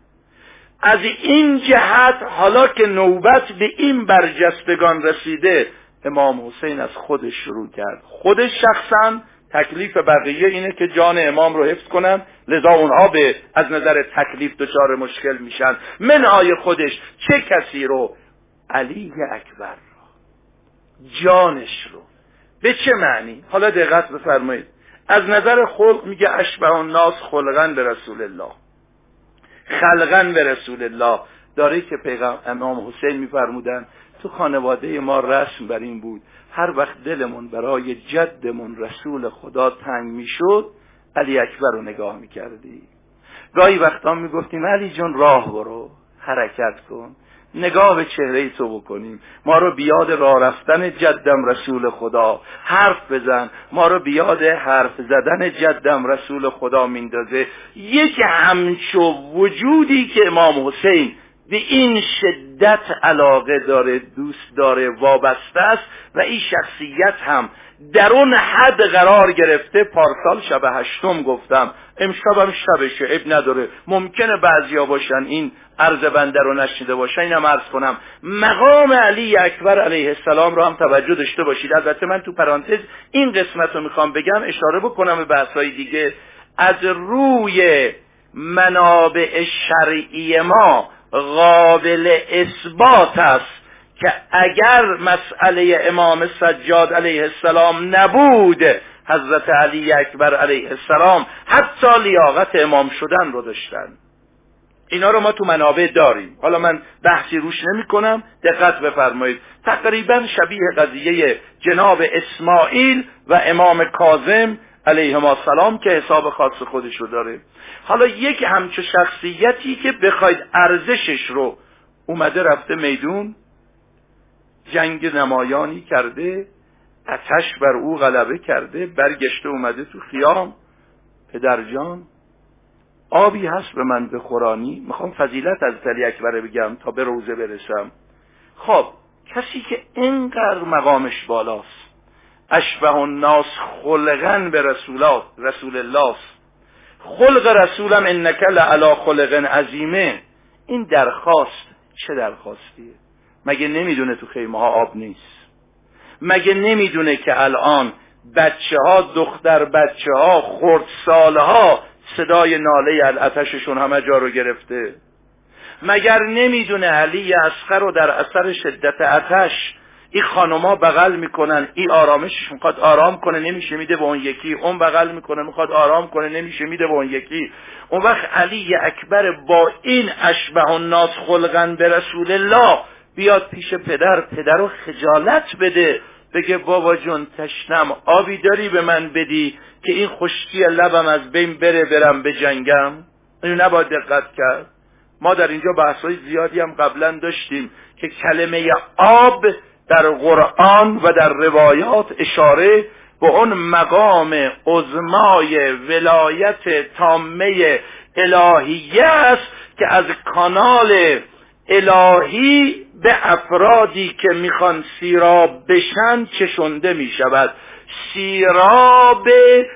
از این جهت حالا که نوبت به این برجستگان رسیده امام حسین از خودش شروع کرد. خودش شخصا تکلیف بقیه اینه که جان امام رو حفظ کنن لذا اونها به از نظر تکلیف دچار مشکل میشن. منهای خودش چه کسی رو؟ علی اکبر رو. جانش رو. به چه معنی؟ حالا دقت بفرمایید. از نظر خلق میگه اشبه الناس خلقن به رسول الله. خلقن به رسول الله. داره که پیغمبر امام حسین میفرمودن تو خانواده ما رسم بر این بود. هر وقت دلمون برای جدمون رسول خدا تنگ می‌شد علی اکبر رو نگاه می‌کردی. گاهی وقتا می‌گفتیم علی جون راه برو حرکت کن. نگاه به چهره تو بکنیم. ما رو بیاد راه رفتن جدم رسول خدا حرف بزن. ما رو بیاد حرف زدن جدم رسول خدا میندازه. یک همچو وجودی که امام حسین به این شدت علاقه داره دوست داره وابسته است و این شخصیت هم در اون حد قرار گرفته. پارسال شب هشتم گفتم امشبم شبشه اب نداره. ممکنه بعضیا باشن این عرض بنده رو نشنیده باشن اینم عرض کنم. مقام علی اکبر علیه السلام رو هم توجه داشته باشید. البته من تو پرانتز این قسمت رو می‌خوام بگم اشاره بکنم به بحثای دیگه. از روی منابع شرعی ما قابل اثبات است که اگر مسئله امام سجاد علیه السلام نبود حضرت علی اکبر علیه السلام حتی لیاقت امام شدن رو داشتن. اینا رو ما تو منابع داریم. حالا من بحثی روش نمی کنم دقت بفرمایید. تقریبا شبیه قضیه جناب اسماعیل و امام کاظم علیه السلام که حساب خاص خودش رو داره. حالا یک همچو شخصیتی که بخواید ارزشش رو اومده رفته میدون جنگ نمایانی کرده اتش بر او غلبه کرده برگشته اومده تو خیام پدرجان آبی هست به من بخورانی. می‌خوام فضیلت از علی اکبر بگم تا به روزه برسم. خب کسی که اینقدر مقامش بالاست اشبه الناس خلقن به رسولات رسول الله خلق رسولم انک لعلا خلق عظیمه این درخواست چه درخواستیه؟ مگه نمی‌دونه تو خیمه ها آب نیست؟ مگه نمی‌دونه که الان بچه ها دختر بچه ها خردساله ها صدای ناله الاتششون همه جا رو گرفته؟ مگر نمی‌دونه علی اسخر رو در اثر شدت اتش این خانوما بغل می‌کنن این آرامشش می‌خواد آرام کنه نمیشه میده به اون یکی. اون بغل می‌کنه می‌خواد آرام کنه نمیشه میده به اون یکی. اون وقت علی اکبر با این اشبه الناس خلقن به رسول الله بیاد پیش پدر پدر رو خجالت بده. بگه بابا جون تشنم آبی داری به من بدی که این خشکی لبم از بین بره برم به جنگم؟ اینو نباید دقت کرد. ما در اینجا بحثای زیادی هم قبلا داشتیم که کلمه آب در قرآن و در روایات اشاره به اون مقام عظمای ولایت تامه الهیه است که از کانال الهی به افرادی که می‌خوان سیراب بشن چشنده می‌شود. سیراب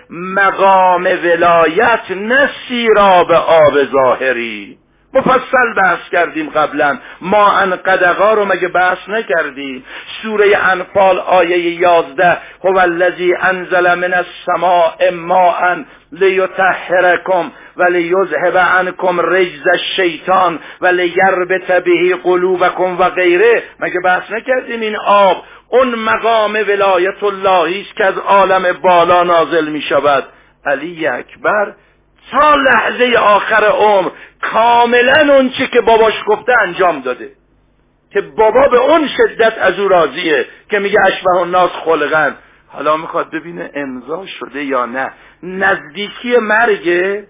مقام ولایت نه سیراب آب ظاهری. مفصل بحث کردیم قبلا. ما ان قدقا رو مگه بحث نکردیم؟ سوره انفال آیه یازده هو الذی انزل من السماء ماء لیطهرکم و لیذهب عنکم رجز الشیطان و لیربط به قلوبکم و غیره. مگه بحث نکردیم این آب؟ اون مقام ولایت اللهی است که از عالم بالا نازل می شود علی اکبر تا لحظه آخر عمر کاملا اون چی که باباش گفته انجام داده. که بابا به اون شدت از او راضیه که میگه اشبه الناس خلقن حالا می‌خواد ببینه امضا شده یا نه. نزدیکی مرگه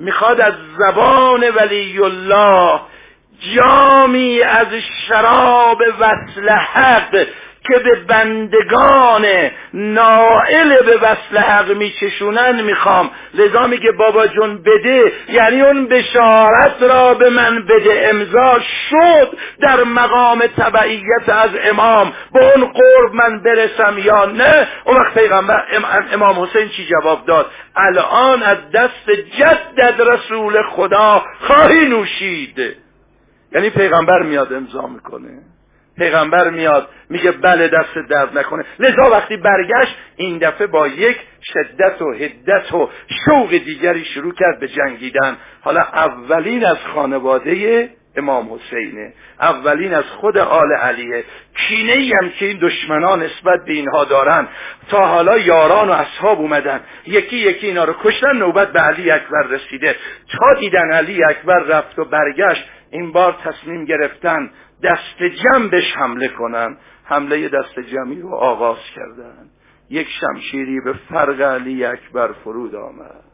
می‌خواد از زبان ولی الله جامی از شراب وصل حق که به بندگان نائل به وصل حق میچشونن می‌خوام. لذا میگه بابا جون بده یعنی اون بشارت را به من بده. امضا شد در مقام تبعیت از امام. به اون قرب من برسم یا نه؟ اون وقت پیغمبر امام حسین چی جواب داد؟ الان از دست جدد رسول خدا خواهی نوشید. یعنی پیغمبر میاد امضا می‌کنه. پیغمبر میاد میگه بله دست درد نکنه. لذا وقتی برگشت این دفعه با یک شدت و هدت و شوق دیگری شروع کرد به جنگیدن. حالا اولین از خانواده امام حسینه اولین از خود آل علیه. کینه ای هم که این دشمنان نسبت به اینها دارن. تا حالا یاران و اصحاب اومدن. یکی یکی اینا رو کشتن نوبت به علی اکبر رسیده. تا دیدن علی اکبر رفت و برگشت این بار تصمیم گرفتن دست جمع بهش حمله کنن. حمله دست جمعی رو آغاز کردن. یک شمشیری به فرق علی اکبر فرود آمد.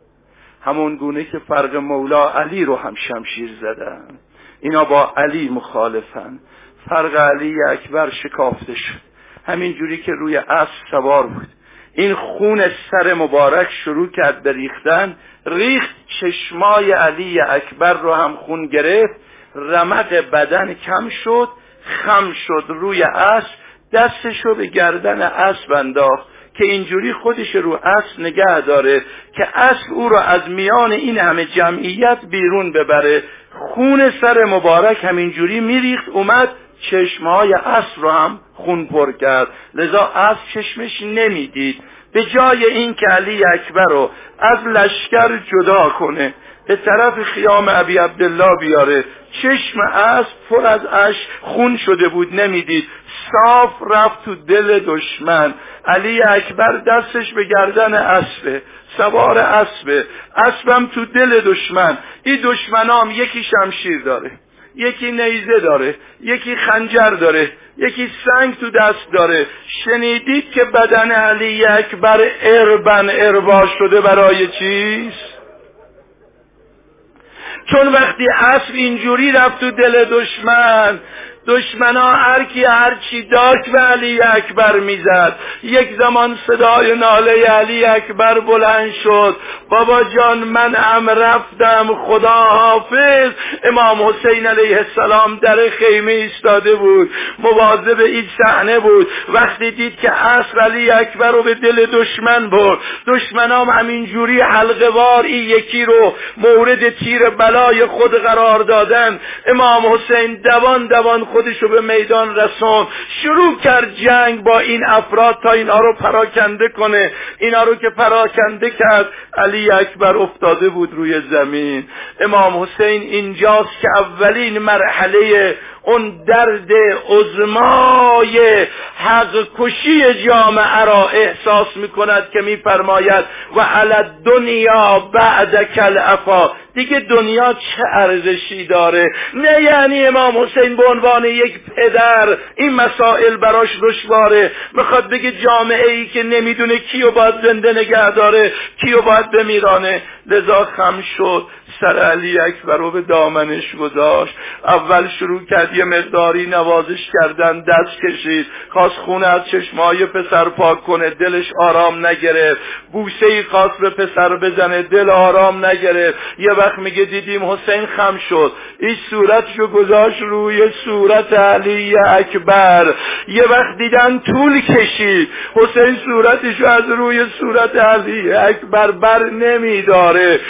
همون گونه که فرق مولا علی رو هم شمشیر زدن. اینا با علی مخالفن. فرق علی اکبر شکافته شد. همین جوری که روی اسب سوار بود. این خون سر مبارک شروع کرد به ریختن. ریخت چشمای علی اکبر رو هم خون گرفت. رمق بدن کم شد خم شد روی اسب دستش رو به گردن اسب انداخت که اینجوری خودش رو اسب نگه داره که اسب او را از میان این همه جمعیت بیرون ببره. خون سر مبارک همینجوری میریخت اومد چشمهای اسب رو هم خون پر کرد. لذا اسب چشمش نمی‌دید. به جای این که علی اکبر رو از لشکر جدا کنه به طرف خیام ابی عبدالله بیاره. چشم اسب پر از اش خون شده بود نمی‌دید. صاف رفت تو دل دشمن. علی اکبر دستش به گردن اسبه. سوار اسبه. اسبم تو دل دشمن. این دشمنام یکی شمشیر داره یکی نیزه داره یکی خنجر داره یکی سنگ تو دست داره. شنیدید که بدن علی اکبر اربن اربا شده برای چیست؟ چون وقتی اسب اینجوری رفت تو دل دشمن دشمنا هر کی هر چی داشت به علی اکبر می‌زد. یک زمان صدای ناله علی اکبر بلند شد. بابا جان من هم رفتم خدا حافظ. امام حسین علیه السلام در خیمه ایستاده بود. مواظب این صحنه بود. وقتی دید که عصر علی اکبر رو به دل دشمن برد. دشمنام همینجوری حلقه وار این یکی رو مورد تیر بلای خود قرار دادن. امام حسین دوان دوان خود خودشو به میدان رسون شروع کرد جنگ با این افراد تا اینا رو پراکنده کنه. اینا رو که پراکنده کرد علی اکبر افتاده بود روی زمین. امام حسین اینجاست که اولین مرحله اون درد عظمای حق کشی جامعه را احساس می کند که میفرماید و علی دنیا بعد کل افا دیگه دنیا چه ارزشی داره؟ نه یعنی امام حسین به عنوان یک پدر این مسائل براش دشواره. می‌خواد بگه جامعه ای که نمی‌دونه کیو باید زنده نگه داره کیو باید بمیرانه. لذا خم شد. سر علی اکبر رو به دامنش گذاشت. اول شروع کرد یه مقداری نوازش کردن دست کشید. خواست خونه از چشمای پسر پاک کنه دلش آرام نگرفت. بوسه ای خواست به پسر بزنه دل آرام نگرفت. یه وقت میگه دیدیم حسین خم شد. این صورتشو گذاشت روی صورت علی اکبر. یه وقت دیدن طول کشید. حسین صورتشو از روی صورت علی اکبر بر نمیداره.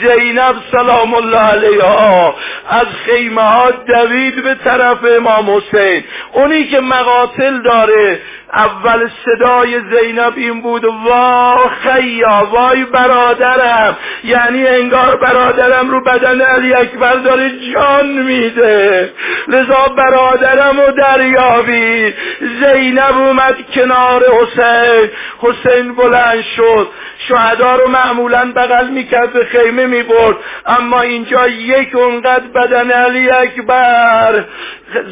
زینب سلام الله علیها. از خیمه ها دوید به طرف امام حسین. اونی که مقاتل داره اول صدای زینب این بود وا خیا وای برادرم. یعنی انگار برادرم رو بدن علی اکبر داره جان میده. لذا برادرم و دریابی. زینب اومد کنار حسین. حسین بلند شد. شهدا رو معمولا بغل می‌کرد به خیمه می‌برد. اما اینجا یک اونقدر بدن علی اکبر.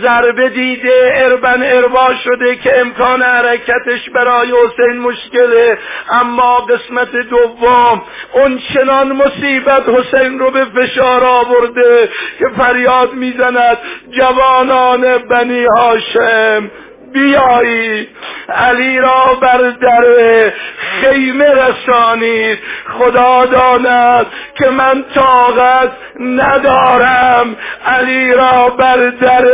ضربه دیده اربن اروا شده که امکان حرکتش برای حسین مشکله. اما قسمت دوم اون چنان مصیبت حسین رو به فشار آورده که فریاد می‌زند جوانان بنی هاشم. بیایید علی را بر در خیمه رسانید خدا داند که من طاقت ندارم. علی را بر در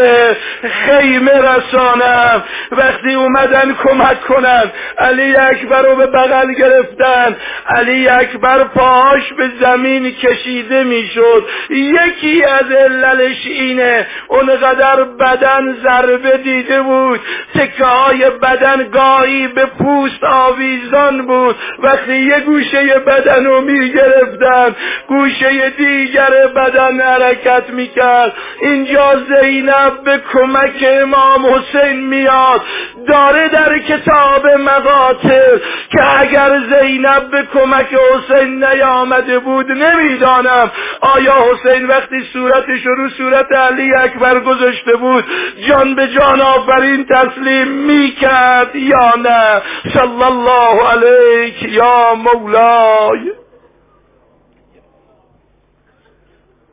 خیمه رسانم. وقتی اومدن کمک کنن. علی اکبر رو به بغل گرفتن. علی اکبر پاهاش به زمین کشیده می‌شد. یکی از عللش اینه. اونقدر بدن ضربه دیده بود. تکه های بدن گاهی به پوست آویزان بود. وقتی یه گوشه بدن رو می‌گرفتن گوشه دیگر بدن حرکت می‌کرد. اینجا زینب به کمک امام حسین میاد. داره در کتاب مقاتل که اگر زینب به کمک حسین نیامده بود نمی‌دانم آیا حسین وقتی صورتش رو صورت علی اکبر گذاشته بود جان به جان آفرین تسلیم می‌کرد یا نه؟ صلی الله علیک یا مولای